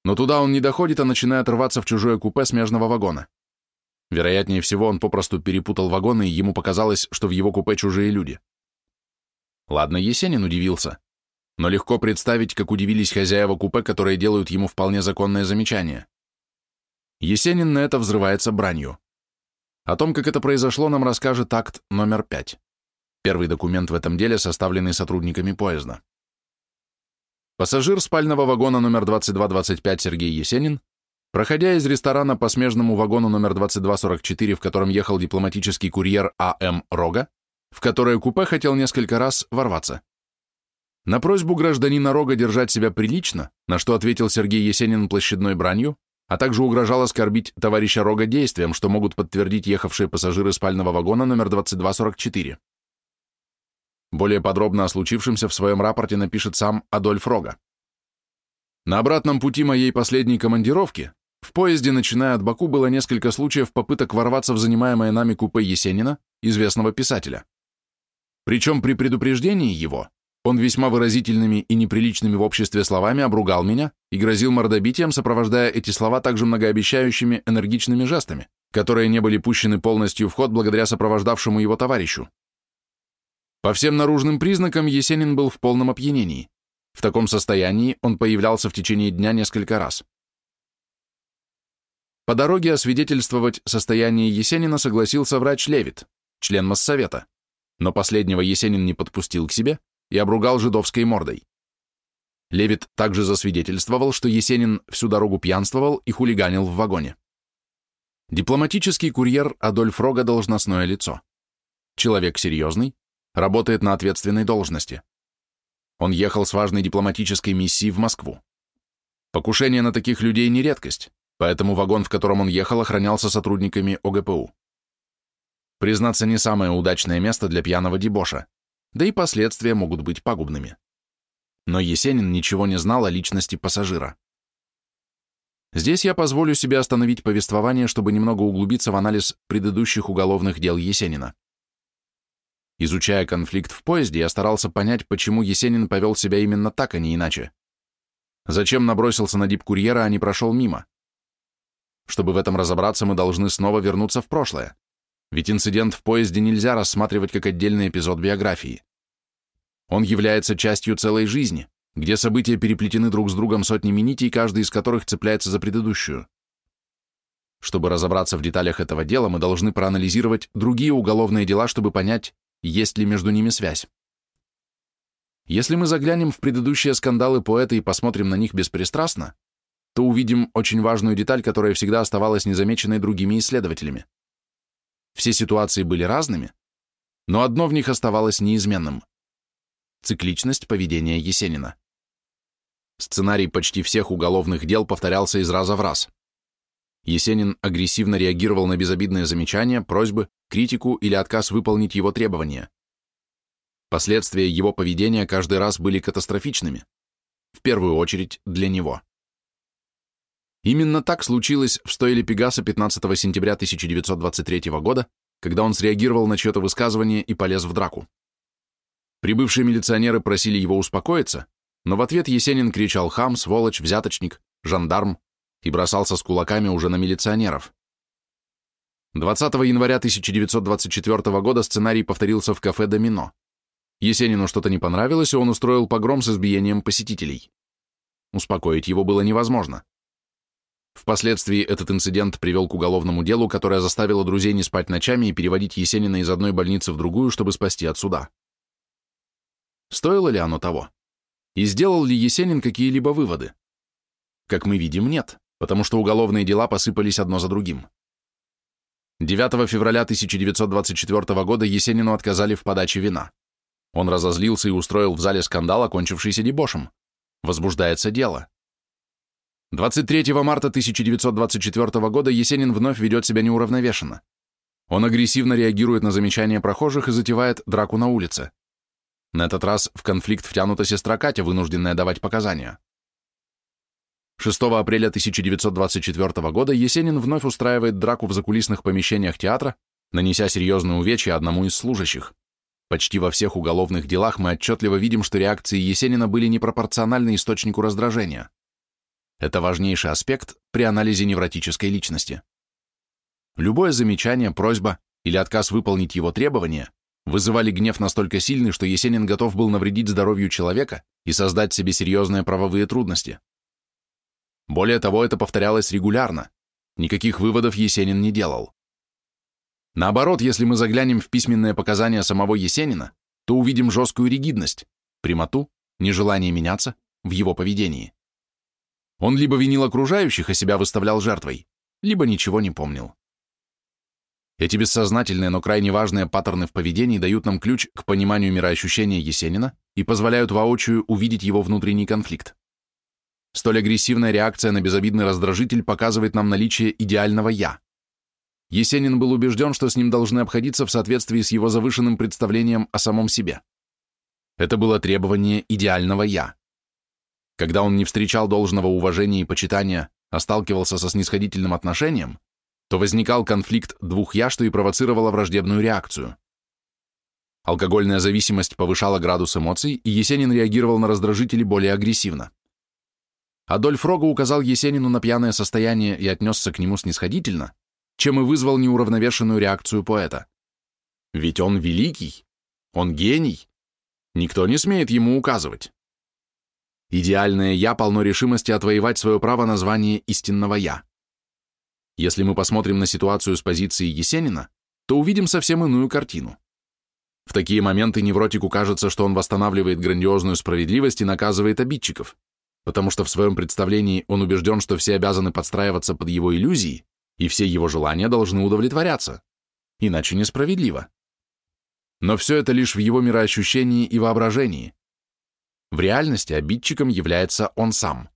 Speaker 1: Но туда он не доходит, а начинает рваться в чужое купе смежного вагона. Вероятнее всего, он попросту перепутал вагоны, и ему показалось, что в его купе чужие люди. Ладно, Есенин удивился, но легко представить, как удивились хозяева купе, которые делают ему вполне законное замечание. Есенин на это взрывается бранью. О том, как это произошло, нам расскажет акт номер пять. Первый документ в этом деле, составленный сотрудниками поезда. Пассажир спального вагона номер 2225 Сергей Есенин Проходя из ресторана по смежному вагону номер 2244, в котором ехал дипломатический курьер А.М. Рога, в которое купе хотел несколько раз ворваться. На просьбу гражданина Рога держать себя прилично, на что ответил Сергей Есенин площадной бранью, а также угрожал оскорбить товарища Рога действием, что могут подтвердить ехавшие пассажиры спального вагона номер 2244. Более подробно о случившемся в своем рапорте напишет сам Адольф Рога. На обратном пути моей последней командировки в поезде, начиная от Баку, было несколько случаев попыток ворваться в занимаемое нами купе Есенина, известного писателя. Причем при предупреждении его он весьма выразительными и неприличными в обществе словами обругал меня и грозил мордобитием, сопровождая эти слова также многообещающими энергичными жестами, которые не были пущены полностью в ход благодаря сопровождавшему его товарищу. По всем наружным признакам Есенин был в полном опьянении. В таком состоянии он появлялся в течение дня несколько раз. По дороге освидетельствовать состояние Есенина согласился врач Левит, член Моссовета, но последнего Есенин не подпустил к себе и обругал жидовской мордой. Левит также засвидетельствовал, что Есенин всю дорогу пьянствовал и хулиганил в вагоне. Дипломатический курьер Адольф Рога должностное лицо. Человек серьезный, работает на ответственной должности. Он ехал с важной дипломатической миссией в Москву. Покушение на таких людей не редкость, поэтому вагон, в котором он ехал, охранялся сотрудниками ОГПУ. Признаться, не самое удачное место для пьяного дебоша, да и последствия могут быть пагубными. Но Есенин ничего не знал о личности пассажира. Здесь я позволю себе остановить повествование, чтобы немного углубиться в анализ предыдущих уголовных дел Есенина. Изучая конфликт в поезде, я старался понять, почему Есенин повел себя именно так, а не иначе. Зачем набросился на дип-курьера, а не прошел мимо? Чтобы в этом разобраться, мы должны снова вернуться в прошлое. Ведь инцидент в поезде нельзя рассматривать как отдельный эпизод биографии. Он является частью целой жизни, где события переплетены друг с другом сотнями нитей, каждый из которых цепляется за предыдущую. Чтобы разобраться в деталях этого дела, мы должны проанализировать другие уголовные дела, чтобы понять, есть ли между ними связь. Если мы заглянем в предыдущие скандалы поэта и посмотрим на них беспристрастно, то увидим очень важную деталь, которая всегда оставалась незамеченной другими исследователями. Все ситуации были разными, но одно в них оставалось неизменным – цикличность поведения Есенина. Сценарий почти всех уголовных дел повторялся из раза в раз. Есенин агрессивно реагировал на безобидные замечания, просьбы, критику или отказ выполнить его требования. Последствия его поведения каждый раз были катастрофичными, в первую очередь для него. Именно так случилось в стойле Пегаса 15 сентября 1923 года, когда он среагировал на чье-то высказывание и полез в драку. Прибывшие милиционеры просили его успокоиться, но в ответ Есенин кричал «хам», «сволочь», «взяточник», «жандарм» и бросался с кулаками уже на милиционеров. 20 января 1924 года сценарий повторился в кафе «Домино». Есенину что-то не понравилось, и он устроил погром с избиением посетителей. Успокоить его было невозможно. Впоследствии этот инцидент привел к уголовному делу, которое заставило друзей не спать ночами и переводить Есенина из одной больницы в другую, чтобы спасти от суда. Стоило ли оно того? И сделал ли Есенин какие-либо выводы? Как мы видим, нет, потому что уголовные дела посыпались одно за другим. 9 февраля 1924 года Есенину отказали в подаче вина. Он разозлился и устроил в зале скандал, окончившийся дебошем. Возбуждается дело. 23 марта 1924 года Есенин вновь ведет себя неуравновешенно. Он агрессивно реагирует на замечания прохожих и затевает драку на улице. На этот раз в конфликт втянута сестра Катя, вынужденная давать показания. 6 апреля 1924 года Есенин вновь устраивает драку в закулисных помещениях театра, нанеся серьезные увечья одному из служащих. Почти во всех уголовных делах мы отчетливо видим, что реакции Есенина были непропорциональны источнику раздражения. Это важнейший аспект при анализе невротической личности. Любое замечание, просьба или отказ выполнить его требования вызывали гнев настолько сильный, что Есенин готов был навредить здоровью человека и создать себе серьезные правовые трудности. Более того, это повторялось регулярно. Никаких выводов Есенин не делал. Наоборот, если мы заглянем в письменные показания самого Есенина, то увидим жесткую ригидность, прямоту, нежелание меняться в его поведении. Он либо винил окружающих, а себя выставлял жертвой, либо ничего не помнил. Эти бессознательные, но крайне важные паттерны в поведении дают нам ключ к пониманию мироощущения Есенина и позволяют воочию увидеть его внутренний конфликт. Столь агрессивная реакция на безобидный раздражитель показывает нам наличие идеального «я». Есенин был убежден, что с ним должны обходиться в соответствии с его завышенным представлением о самом себе. Это было требование идеального «я». Когда он не встречал должного уважения и почитания, а сталкивался со снисходительным отношением, то возникал конфликт двух «я», что и провоцировало враждебную реакцию. Алкогольная зависимость повышала градус эмоций, и Есенин реагировал на раздражители более агрессивно. Адольф Рога указал Есенину на пьяное состояние и отнесся к нему снисходительно, чем и вызвал неуравновешенную реакцию поэта. Ведь он великий, он гений, никто не смеет ему указывать. Идеальное «я» полно решимости отвоевать свое право на звание истинного «я». Если мы посмотрим на ситуацию с позиции Есенина, то увидим совсем иную картину. В такие моменты невротику кажется, что он восстанавливает грандиозную справедливость и наказывает обидчиков, потому что в своем представлении он убежден, что все обязаны подстраиваться под его иллюзии, и все его желания должны удовлетворяться, иначе несправедливо. Но все это лишь в его мироощущении и воображении. В реальности обидчиком является он сам.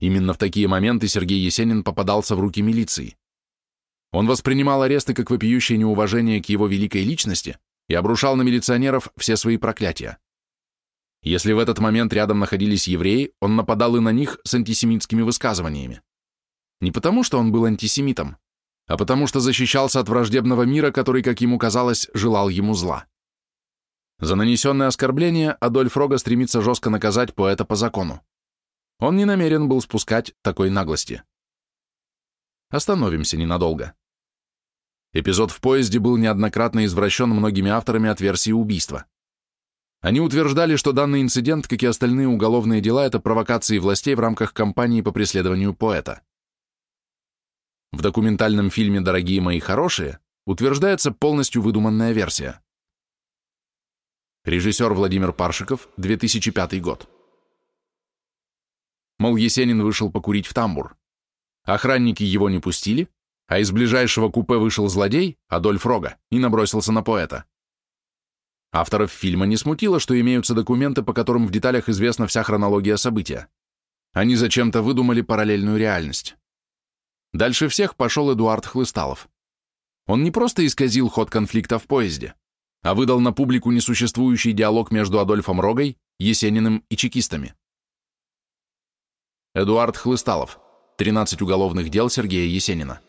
Speaker 1: Именно в такие моменты Сергей Есенин попадался в руки милиции. Он воспринимал аресты как вопиющее неуважение к его великой личности и обрушал на милиционеров все свои проклятия. Если в этот момент рядом находились евреи, он нападал и на них с антисемитскими высказываниями. Не потому, что он был антисемитом, а потому что защищался от враждебного мира, который, как ему казалось, желал ему зла. За нанесенное оскорбление Адольф Рога стремится жестко наказать поэта по закону. Он не намерен был спускать такой наглости. Остановимся ненадолго. Эпизод в поезде был неоднократно извращен многими авторами от версии убийства. Они утверждали, что данный инцидент, как и остальные уголовные дела, это провокации властей в рамках кампании по преследованию поэта. В документальном фильме «Дорогие мои хорошие» утверждается полностью выдуманная версия. Режиссер Владимир Паршиков, 2005 год. Мол, Есенин вышел покурить в тамбур. Охранники его не пустили, а из ближайшего купе вышел злодей, Адольф Рога, и набросился на поэта. Авторов фильма не смутило, что имеются документы, по которым в деталях известна вся хронология события. Они зачем-то выдумали параллельную реальность. Дальше всех пошел Эдуард Хлысталов. Он не просто исказил ход конфликта в поезде, а выдал на публику несуществующий диалог между Адольфом Рогой, Есениным и чекистами. Эдуард Хлысталов. 13 уголовных дел Сергея Есенина.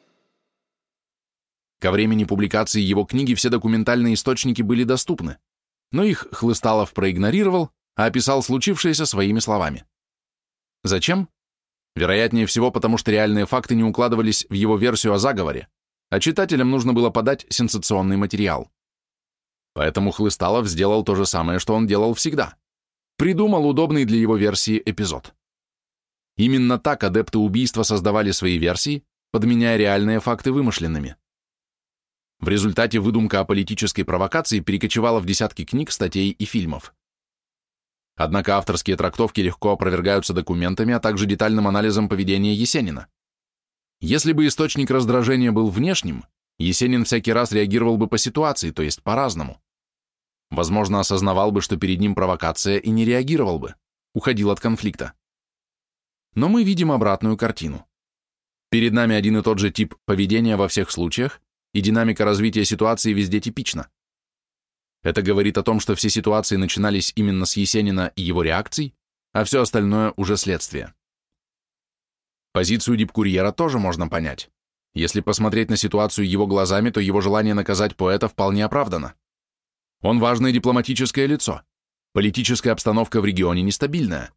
Speaker 1: Ко времени публикации его книги все документальные источники были доступны, но их Хлысталов проигнорировал, а описал случившееся своими словами. Зачем? Вероятнее всего, потому что реальные факты не укладывались в его версию о заговоре, а читателям нужно было подать сенсационный материал. Поэтому Хлысталов сделал то же самое, что он делал всегда. Придумал удобный для его версии эпизод. Именно так адепты убийства создавали свои версии, подменяя реальные факты вымышленными. В результате выдумка о политической провокации перекочевала в десятки книг, статей и фильмов. Однако авторские трактовки легко опровергаются документами, а также детальным анализом поведения Есенина. Если бы источник раздражения был внешним, Есенин всякий раз реагировал бы по ситуации, то есть по-разному. Возможно, осознавал бы, что перед ним провокация, и не реагировал бы, уходил от конфликта. Но мы видим обратную картину. Перед нами один и тот же тип поведения во всех случаях, и динамика развития ситуации везде типична. Это говорит о том, что все ситуации начинались именно с Есенина и его реакций, а все остальное уже следствие. Позицию дипкурьера тоже можно понять. Если посмотреть на ситуацию его глазами, то его желание наказать поэта вполне оправдано. Он важное дипломатическое лицо. Политическая обстановка в регионе нестабильная.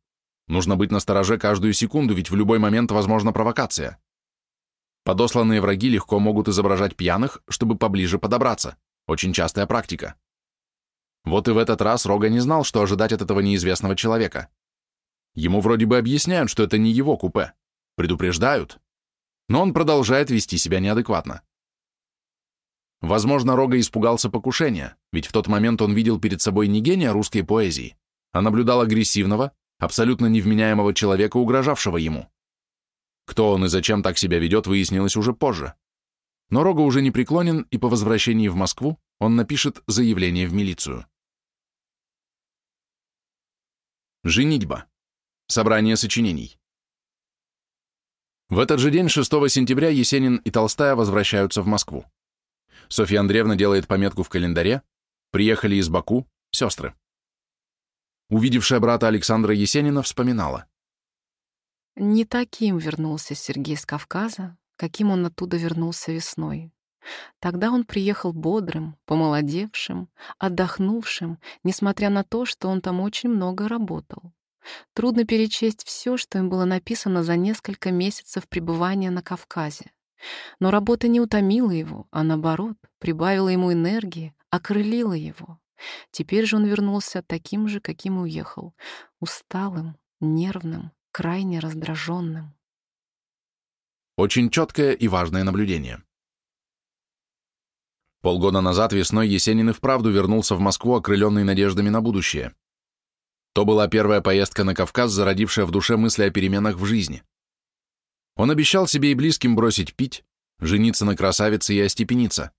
Speaker 1: Нужно быть настороже каждую секунду, ведь в любой момент возможна провокация. Подосланные враги легко могут изображать пьяных, чтобы поближе подобраться. Очень частая практика. Вот и в этот раз Рога не знал, что ожидать от этого неизвестного человека. Ему вроде бы объясняют, что это не его купе. Предупреждают. Но он продолжает вести себя неадекватно. Возможно, Рога испугался покушения, ведь в тот момент он видел перед собой не гения русской поэзии, а наблюдал агрессивного, абсолютно невменяемого человека, угрожавшего ему. Кто он и зачем так себя ведет, выяснилось уже позже. Но Рога уже не преклонен, и по возвращении в Москву он напишет заявление в милицию. Женитьба. Собрание сочинений. В этот же день, 6 сентября, Есенин и Толстая возвращаются в Москву. Софья Андреевна делает пометку в календаре. Приехали из Баку, сестры. Увидевшая брата Александра Есенина вспоминала.
Speaker 2: Не таким вернулся Сергей с Кавказа, каким он оттуда вернулся весной. Тогда он приехал бодрым, помолодевшим, отдохнувшим, несмотря на то, что он там очень много работал. Трудно перечесть все, что им было написано за несколько месяцев пребывания на Кавказе. Но работа не утомила его, а наоборот, прибавила ему энергии, окрылила его. Теперь же он вернулся таким же, каким уехал, усталым, нервным, крайне раздраженным.
Speaker 1: Очень четкое и важное наблюдение. Полгода назад весной Есенин и вправду вернулся в Москву, окрыленный надеждами на будущее. То была первая поездка на Кавказ, зародившая в душе мысли о переменах в жизни. Он обещал себе и близким бросить пить, жениться на красавице и остепениться.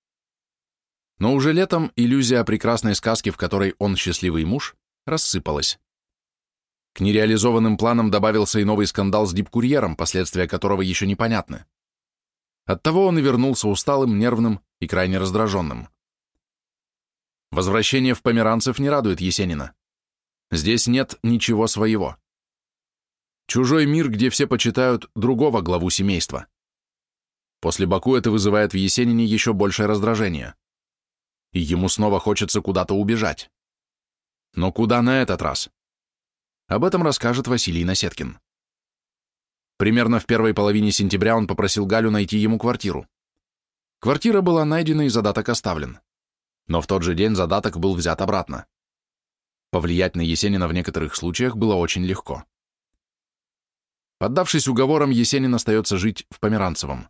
Speaker 1: Но уже летом иллюзия о прекрасной сказке, в которой он счастливый муж, рассыпалась. К нереализованным планам добавился и новый скандал с дипкурьером, последствия которого еще непонятны. Оттого он и вернулся усталым, нервным и крайне раздраженным. Возвращение в Померанцев не радует Есенина. Здесь нет ничего своего. Чужой мир, где все почитают другого главу семейства. После Баку это вызывает в Есенине еще большее раздражение. И ему снова хочется куда-то убежать. Но куда на этот раз? Об этом расскажет Василий Насеткин. Примерно в первой половине сентября он попросил Галю найти ему квартиру. Квартира была найдена и задаток оставлен. Но в тот же день задаток был взят обратно. Повлиять на Есенина в некоторых случаях было очень легко. Поддавшись уговорам, Есенин остается жить в Померанцевом.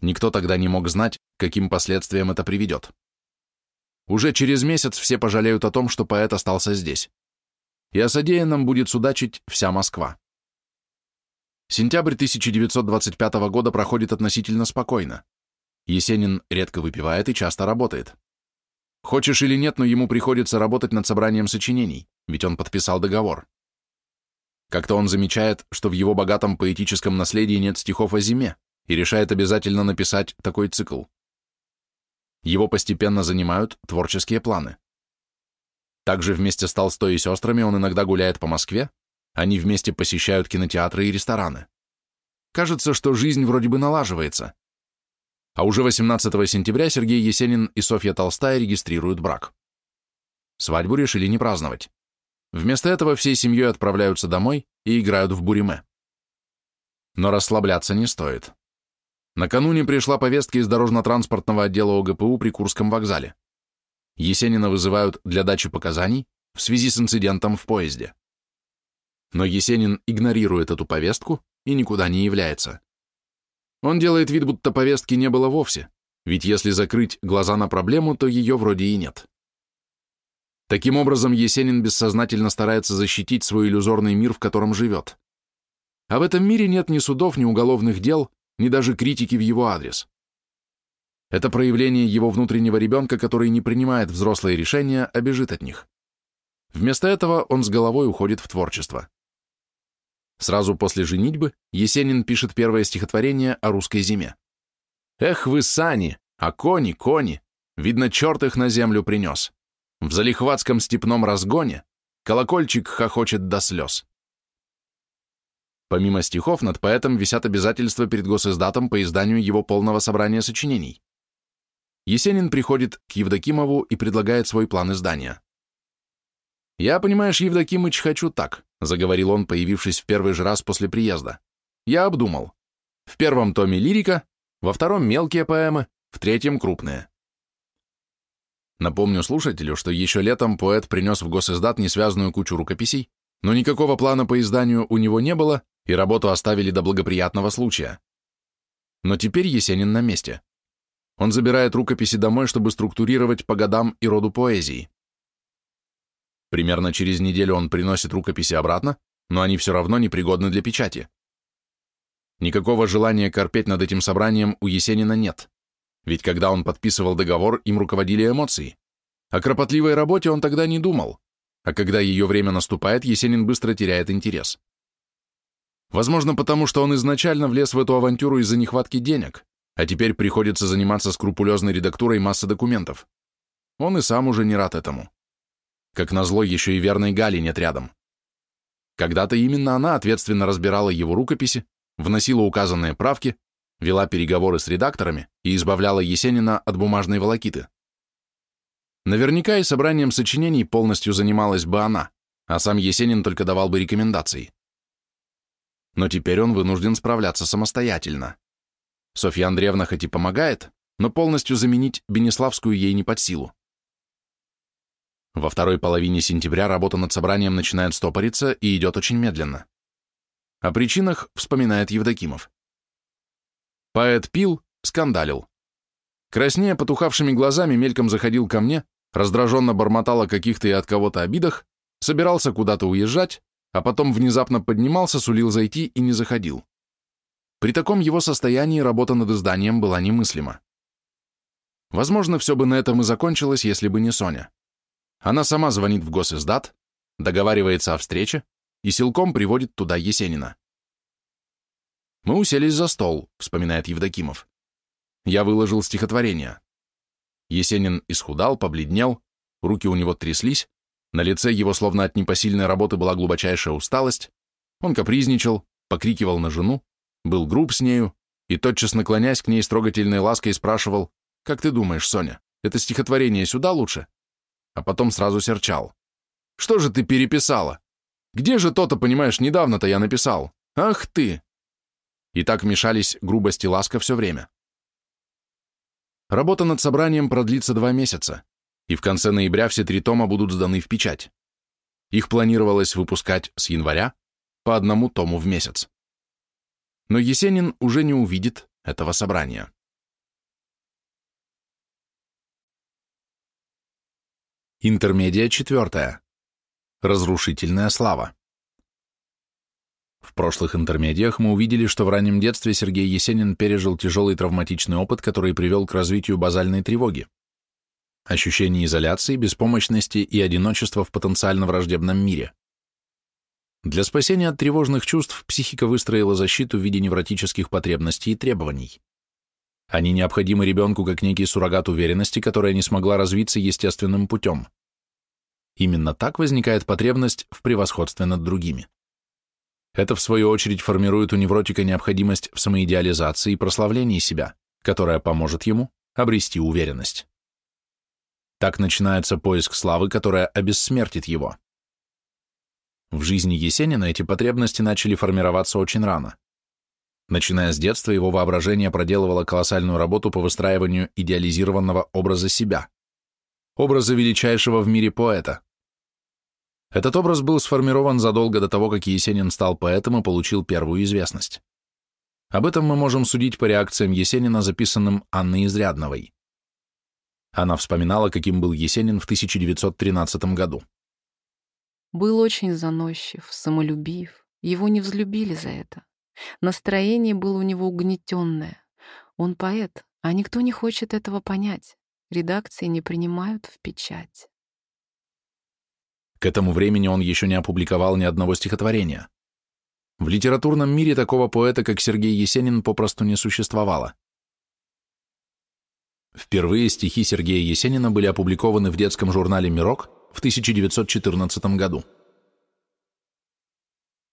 Speaker 1: Никто тогда не мог знать, каким последствиям это приведет. Уже через месяц все пожалеют о том, что поэт остался здесь. И о содеянном будет судачить вся Москва. Сентябрь 1925 года проходит относительно спокойно. Есенин редко выпивает и часто работает. Хочешь или нет, но ему приходится работать над собранием сочинений, ведь он подписал договор. Как-то он замечает, что в его богатом поэтическом наследии нет стихов о зиме, и решает обязательно написать такой цикл. Его постепенно занимают творческие планы. Также вместе с Толстой и сестрами он иногда гуляет по Москве, они вместе посещают кинотеатры и рестораны. Кажется, что жизнь вроде бы налаживается. А уже 18 сентября Сергей Есенин и Софья Толстая регистрируют брак. Свадьбу решили не праздновать. Вместо этого всей семьей отправляются домой и играют в буриме. Но расслабляться не стоит. Накануне пришла повестка из дорожно-транспортного отдела ОГПУ при Курском вокзале. Есенина вызывают для дачи показаний в связи с инцидентом в поезде. Но Есенин игнорирует эту повестку и никуда не является. Он делает вид, будто повестки не было вовсе, ведь если закрыть глаза на проблему, то ее вроде и нет. Таким образом, Есенин бессознательно старается защитить свой иллюзорный мир, в котором живет. А в этом мире нет ни судов, ни уголовных дел, ни даже критики в его адрес. Это проявление его внутреннего ребенка, который не принимает взрослые решения, а бежит от них. Вместо этого он с головой уходит в творчество. Сразу после женитьбы Есенин пишет первое стихотворение о русской зиме. «Эх вы, сани, а кони, кони, видно, черт их на землю принес. В залихватском степном разгоне колокольчик хохочет до слез». Помимо стихов, над поэтом висят обязательства перед госиздатом по изданию его полного собрания сочинений. Есенин приходит к Евдокимову и предлагает свой план издания. «Я, понимаешь, Евдокимыч, хочу так», — заговорил он, появившись в первый же раз после приезда. «Я обдумал. В первом томе лирика, во втором мелкие поэмы, в третьем крупные. Напомню слушателю, что еще летом поэт принес в госиздат несвязанную кучу рукописей, но никакого плана по изданию у него не было, и работу оставили до благоприятного случая. Но теперь Есенин на месте. Он забирает рукописи домой, чтобы структурировать по годам и роду поэзии. Примерно через неделю он приносит рукописи обратно, но они все равно непригодны для печати. Никакого желания корпеть над этим собранием у Есенина нет. Ведь когда он подписывал договор, им руководили эмоции. О кропотливой работе он тогда не думал, а когда ее время наступает, Есенин быстро теряет интерес. Возможно, потому что он изначально влез в эту авантюру из-за нехватки денег, а теперь приходится заниматься скрупулезной редактурой массы документов. Он и сам уже не рад этому. Как назло, еще и верной Гали нет рядом. Когда-то именно она ответственно разбирала его рукописи, вносила указанные правки, вела переговоры с редакторами и избавляла Есенина от бумажной волокиты. Наверняка и собранием сочинений полностью занималась бы она, а сам Есенин только давал бы рекомендации. Но теперь он вынужден справляться самостоятельно. Софья Андреевна хоть и помогает, но полностью заменить Бенеславскую ей не под силу. Во второй половине сентября работа над собранием начинает стопориться и идет очень медленно. О причинах вспоминает Евдокимов. Поэт пил, скандалил. Краснея потухавшими глазами мельком заходил ко мне, раздраженно бормотал о каких-то и от кого-то обидах, собирался куда-то уезжать, а потом внезапно поднимался, сулил зайти и не заходил. При таком его состоянии работа над изданием была немыслима. Возможно, все бы на этом и закончилось, если бы не Соня. Она сама звонит в госиздат, договаривается о встрече и силком приводит туда Есенина. Мы уселись за стол, вспоминает Евдокимов. Я выложил стихотворение. Есенин исхудал, побледнел, руки у него тряслись, на лице его словно от непосильной работы была глубочайшая усталость, он капризничал, покрикивал на жену, был груб с нею и, тотчас наклоняясь к ней с трогательной лаской, спрашивал, «Как ты думаешь, Соня, это стихотворение сюда лучше?» А потом сразу серчал. «Что же ты переписала? Где же то-то, понимаешь, недавно-то я написал? Ах ты!» И так мешались грубость и ласка все время. Работа над собранием продлится два месяца, и в конце ноября все три тома будут сданы в печать. Их планировалось выпускать с января по одному тому в месяц. Но Есенин уже не увидит этого собрания. Интермедия четвертая. Разрушительная слава. В прошлых интермедиях мы увидели, что в раннем детстве Сергей Есенин пережил тяжелый травматичный опыт, который привел к развитию базальной тревоги. Ощущение изоляции, беспомощности и одиночества в потенциально враждебном мире. Для спасения от тревожных чувств психика выстроила защиту в виде невротических потребностей и требований. Они необходимы ребенку как некий суррогат уверенности, которая не смогла развиться естественным путем. Именно так возникает потребность в превосходстве над другими. Это, в свою очередь, формирует у невротика необходимость в самоидеализации и прославлении себя, которая поможет ему обрести уверенность. Так начинается поиск славы, которая обессмертит его. В жизни Есенина эти потребности начали формироваться очень рано. Начиная с детства, его воображение проделывало колоссальную работу по выстраиванию идеализированного образа себя, образа величайшего в мире поэта, этот образ был сформирован задолго до того, как Есенин стал поэтом и получил первую известность. Об этом мы можем судить по реакциям Есенина, записанным Анной Изрядновой. Она вспоминала, каким был Есенин в 1913 году.
Speaker 2: Был очень заносчив, самолюбив. Его не взлюбили за это. Настроение было у него угнетенное. Он поэт, а никто не хочет этого понять. Редакции не принимают в печать.
Speaker 1: К этому времени он еще не опубликовал ни одного стихотворения. В литературном мире такого поэта, как Сергей Есенин, попросту не существовало. Впервые стихи Сергея Есенина были опубликованы в детском журнале «Мирок» в 1914 году.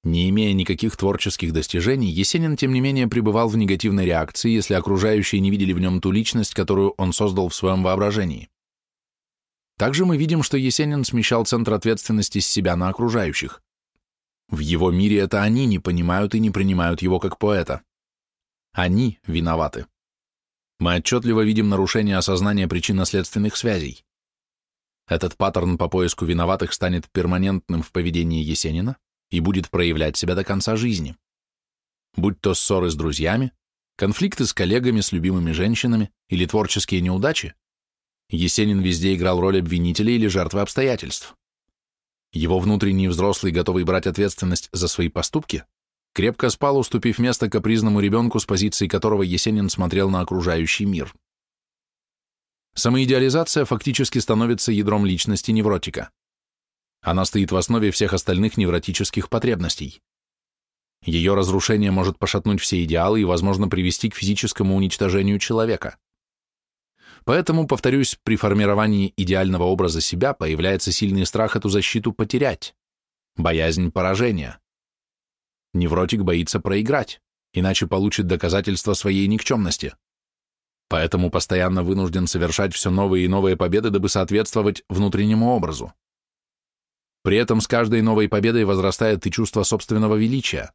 Speaker 1: Не имея никаких творческих достижений, Есенин, тем не менее, пребывал в негативной реакции, если окружающие не видели в нем ту личность, которую он создал в своем воображении. Также мы видим, что Есенин смещал центр ответственности с себя на окружающих. В его мире это они не понимают и не принимают его как поэта. Они виноваты. Мы отчетливо видим нарушение осознания причинно-следственных связей. Этот паттерн по поиску виноватых станет перманентным в поведении Есенина, и будет проявлять себя до конца жизни. Будь то ссоры с друзьями, конфликты с коллегами, с любимыми женщинами или творческие неудачи, Есенин везде играл роль обвинителя или жертвы обстоятельств. Его внутренний взрослый, готовый брать ответственность за свои поступки, крепко спал, уступив место капризному ребенку, с позиции которого Есенин смотрел на окружающий мир. Самоидеализация фактически становится ядром личности невротика. Она стоит в основе всех остальных невротических потребностей. Ее разрушение может пошатнуть все идеалы и, возможно, привести к физическому уничтожению человека. Поэтому, повторюсь, при формировании идеального образа себя появляется сильный страх эту защиту потерять, боязнь поражения. Невротик боится проиграть, иначе получит доказательство своей никчемности. Поэтому постоянно вынужден совершать все новые и новые победы, дабы соответствовать внутреннему образу. При этом с каждой новой победой возрастает и чувство собственного величия.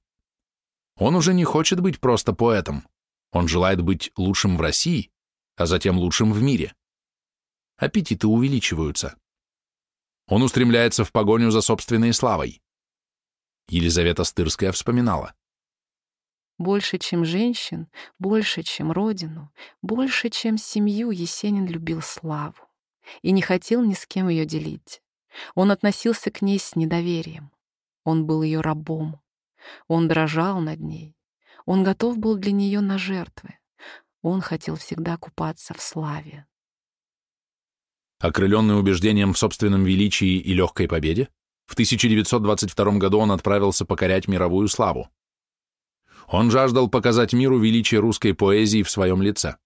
Speaker 1: Он уже не хочет быть просто поэтом. Он желает быть лучшим в России, а затем лучшим в мире. Аппетиты увеличиваются. Он устремляется в погоню за собственной славой. Елизавета Стырская вспоминала.
Speaker 2: Больше, чем женщин, больше, чем родину, больше, чем семью Есенин любил славу и не хотел ни с кем ее делить. Он относился к ней с недоверием. Он был ее рабом. Он дрожал над ней. Он готов был для нее на жертвы. Он хотел всегда купаться в славе.
Speaker 1: Окрыленный убеждением в собственном величии и легкой победе, в 1922 году он отправился покорять мировую славу. Он жаждал показать миру величие русской поэзии в своем лице.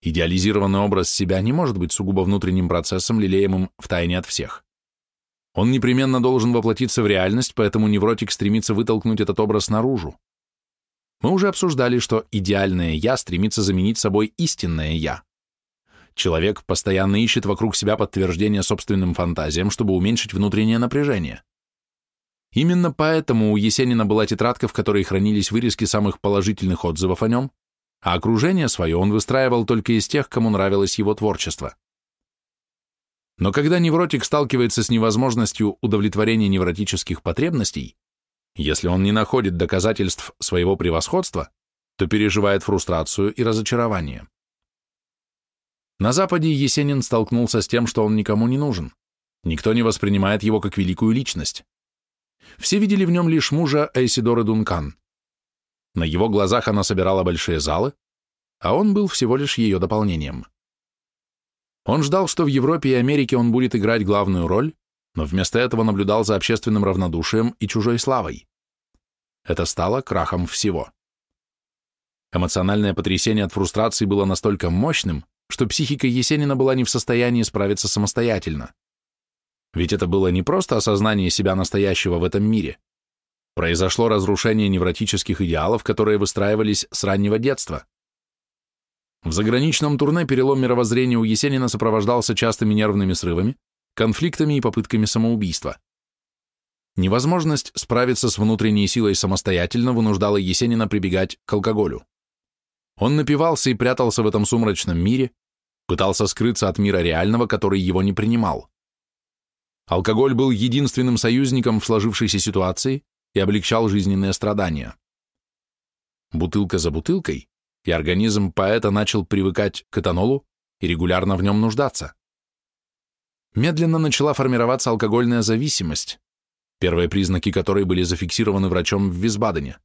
Speaker 1: Идеализированный образ себя не может быть сугубо внутренним процессом, лелеемым в тайне от всех. Он непременно должен воплотиться в реальность, поэтому невротик стремится вытолкнуть этот образ наружу. Мы уже обсуждали, что идеальное «я» стремится заменить собой истинное «я». Человек постоянно ищет вокруг себя подтверждение собственным фантазиям, чтобы уменьшить внутреннее напряжение. Именно поэтому у Есенина была тетрадка, в которой хранились вырезки самых положительных отзывов о нем, а окружение свое он выстраивал только из тех, кому нравилось его творчество. Но когда невротик сталкивается с невозможностью удовлетворения невротических потребностей, если он не находит доказательств своего превосходства, то переживает фрустрацию и разочарование. На Западе Есенин столкнулся с тем, что он никому не нужен. Никто не воспринимает его как великую личность. Все видели в нем лишь мужа Эйсидоры Дункан. На его глазах она собирала большие залы, а он был всего лишь ее дополнением. Он ждал, что в Европе и Америке он будет играть главную роль, но вместо этого наблюдал за общественным равнодушием и чужой славой. Это стало крахом всего. Эмоциональное потрясение от фрустрации было настолько мощным, что психика Есенина была не в состоянии справиться самостоятельно. Ведь это было не просто осознание себя настоящего в этом мире, Произошло разрушение невротических идеалов, которые выстраивались с раннего детства. В заграничном турне перелом мировоззрения у Есенина сопровождался частыми нервными срывами, конфликтами и попытками самоубийства. Невозможность справиться с внутренней силой самостоятельно вынуждала Есенина прибегать к алкоголю. Он напивался и прятался в этом сумрачном мире, пытался скрыться от мира реального, который его не принимал. Алкоголь был единственным союзником в сложившейся ситуации, и облегчал жизненные страдания. Бутылка за бутылкой, и организм поэта начал привыкать к этанолу и регулярно в нем нуждаться. Медленно начала формироваться алкогольная зависимость, первые признаки которой были зафиксированы врачом в Висбадене.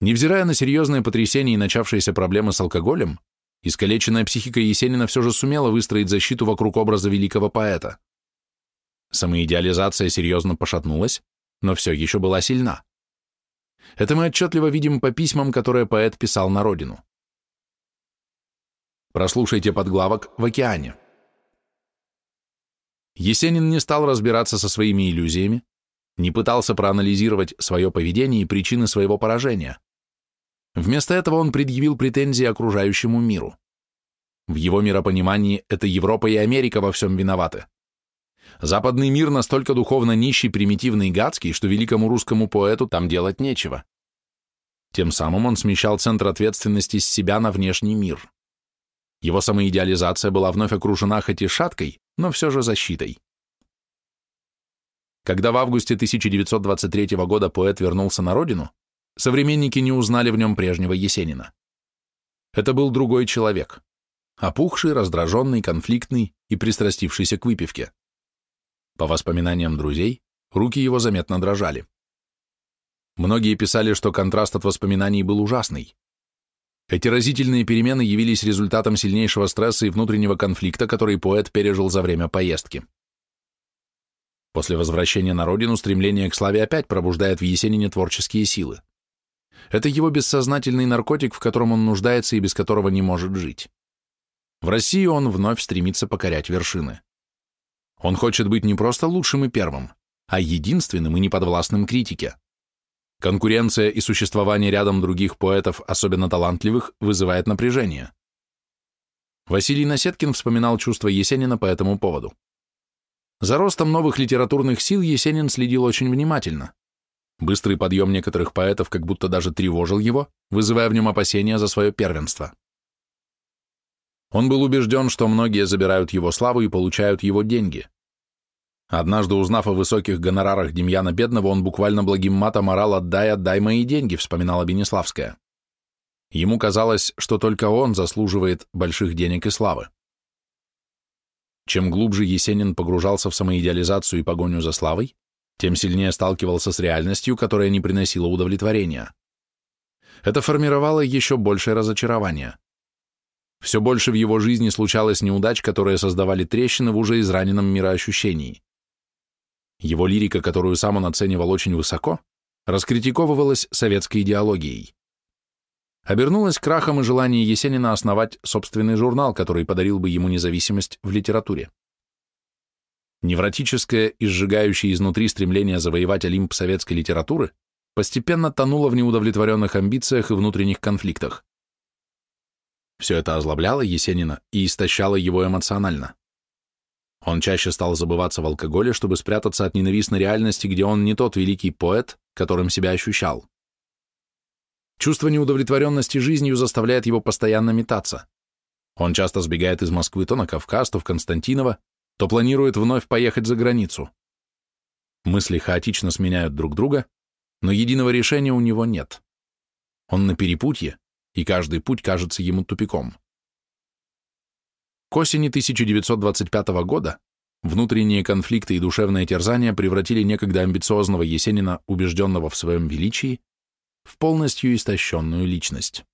Speaker 1: Невзирая на серьезные потрясения и начавшиеся проблемы с алкоголем, искалеченная психика Есенина все же сумела выстроить защиту вокруг образа великого поэта. Самоидеализация серьезно пошатнулась, но все еще была сильна. Это мы отчетливо видим по письмам, которые поэт писал на родину. Прослушайте подглавок «В океане». Есенин не стал разбираться со своими иллюзиями, не пытался проанализировать свое поведение и причины своего поражения. Вместо этого он предъявил претензии окружающему миру. В его миропонимании это Европа и Америка во всем виноваты. Западный мир настолько духовно нищий, примитивный и гадский, что великому русскому поэту там делать нечего. Тем самым он смещал центр ответственности с себя на внешний мир. Его самоидеализация была вновь окружена хоть и шаткой, но все же защитой. Когда в августе 1923 года поэт вернулся на родину, современники не узнали в нем прежнего Есенина. Это был другой человек, опухший, раздраженный, конфликтный и пристрастившийся к выпивке. По воспоминаниям друзей, руки его заметно дрожали. Многие писали, что контраст от воспоминаний был ужасный. Эти разительные перемены явились результатом сильнейшего стресса и внутреннего конфликта, который поэт пережил за время поездки. После возвращения на родину стремление к славе опять пробуждает в Есенине творческие силы. Это его бессознательный наркотик, в котором он нуждается и без которого не может жить. В России он вновь стремится покорять вершины. Он хочет быть не просто лучшим и первым, а единственным и неподвластным критике. Конкуренция и существование рядом других поэтов, особенно талантливых, вызывает напряжение. Василий Насеткин вспоминал чувства Есенина по этому поводу. За ростом новых литературных сил Есенин следил очень внимательно. Быстрый подъем некоторых поэтов как будто даже тревожил его, вызывая в нем опасения за свое первенство. Он был убежден, что многие забирают его славу и получают его деньги. Однажды, узнав о высоких гонорарах Демьяна Бедного, он буквально благим матом орал «отдай, отдай мои деньги», вспоминала Бенеславская. Ему казалось, что только он заслуживает больших денег и славы. Чем глубже Есенин погружался в самоидеализацию и погоню за славой, тем сильнее сталкивался с реальностью, которая не приносила удовлетворения. Это формировало еще большее разочарование. Все больше в его жизни случалось неудач, которые создавали трещины в уже израненном мироощущении. Его лирика, которую сам он оценивал очень высоко, раскритиковывалась советской идеологией обернулось крахом и желание Есенина основать собственный журнал, который подарил бы ему независимость в литературе. Невротическое и сжигающее изнутри стремление завоевать Олимп советской литературы постепенно тонуло в неудовлетворенных амбициях и внутренних конфликтах. Все это озлобляло Есенина и истощало его эмоционально. Он чаще стал забываться в алкоголе, чтобы спрятаться от ненавистной реальности, где он не тот великий поэт, которым себя ощущал. Чувство неудовлетворенности жизнью заставляет его постоянно метаться. Он часто сбегает из Москвы то на Кавказ, то в Константиново, то планирует вновь поехать за границу. Мысли хаотично сменяют друг друга, но единого решения у него нет. Он на перепутье, и каждый путь кажется ему тупиком. К осени 1925 года внутренние конфликты и душевное терзание превратили некогда амбициозного Есенина, убежденного в своем величии, в полностью истощенную личность.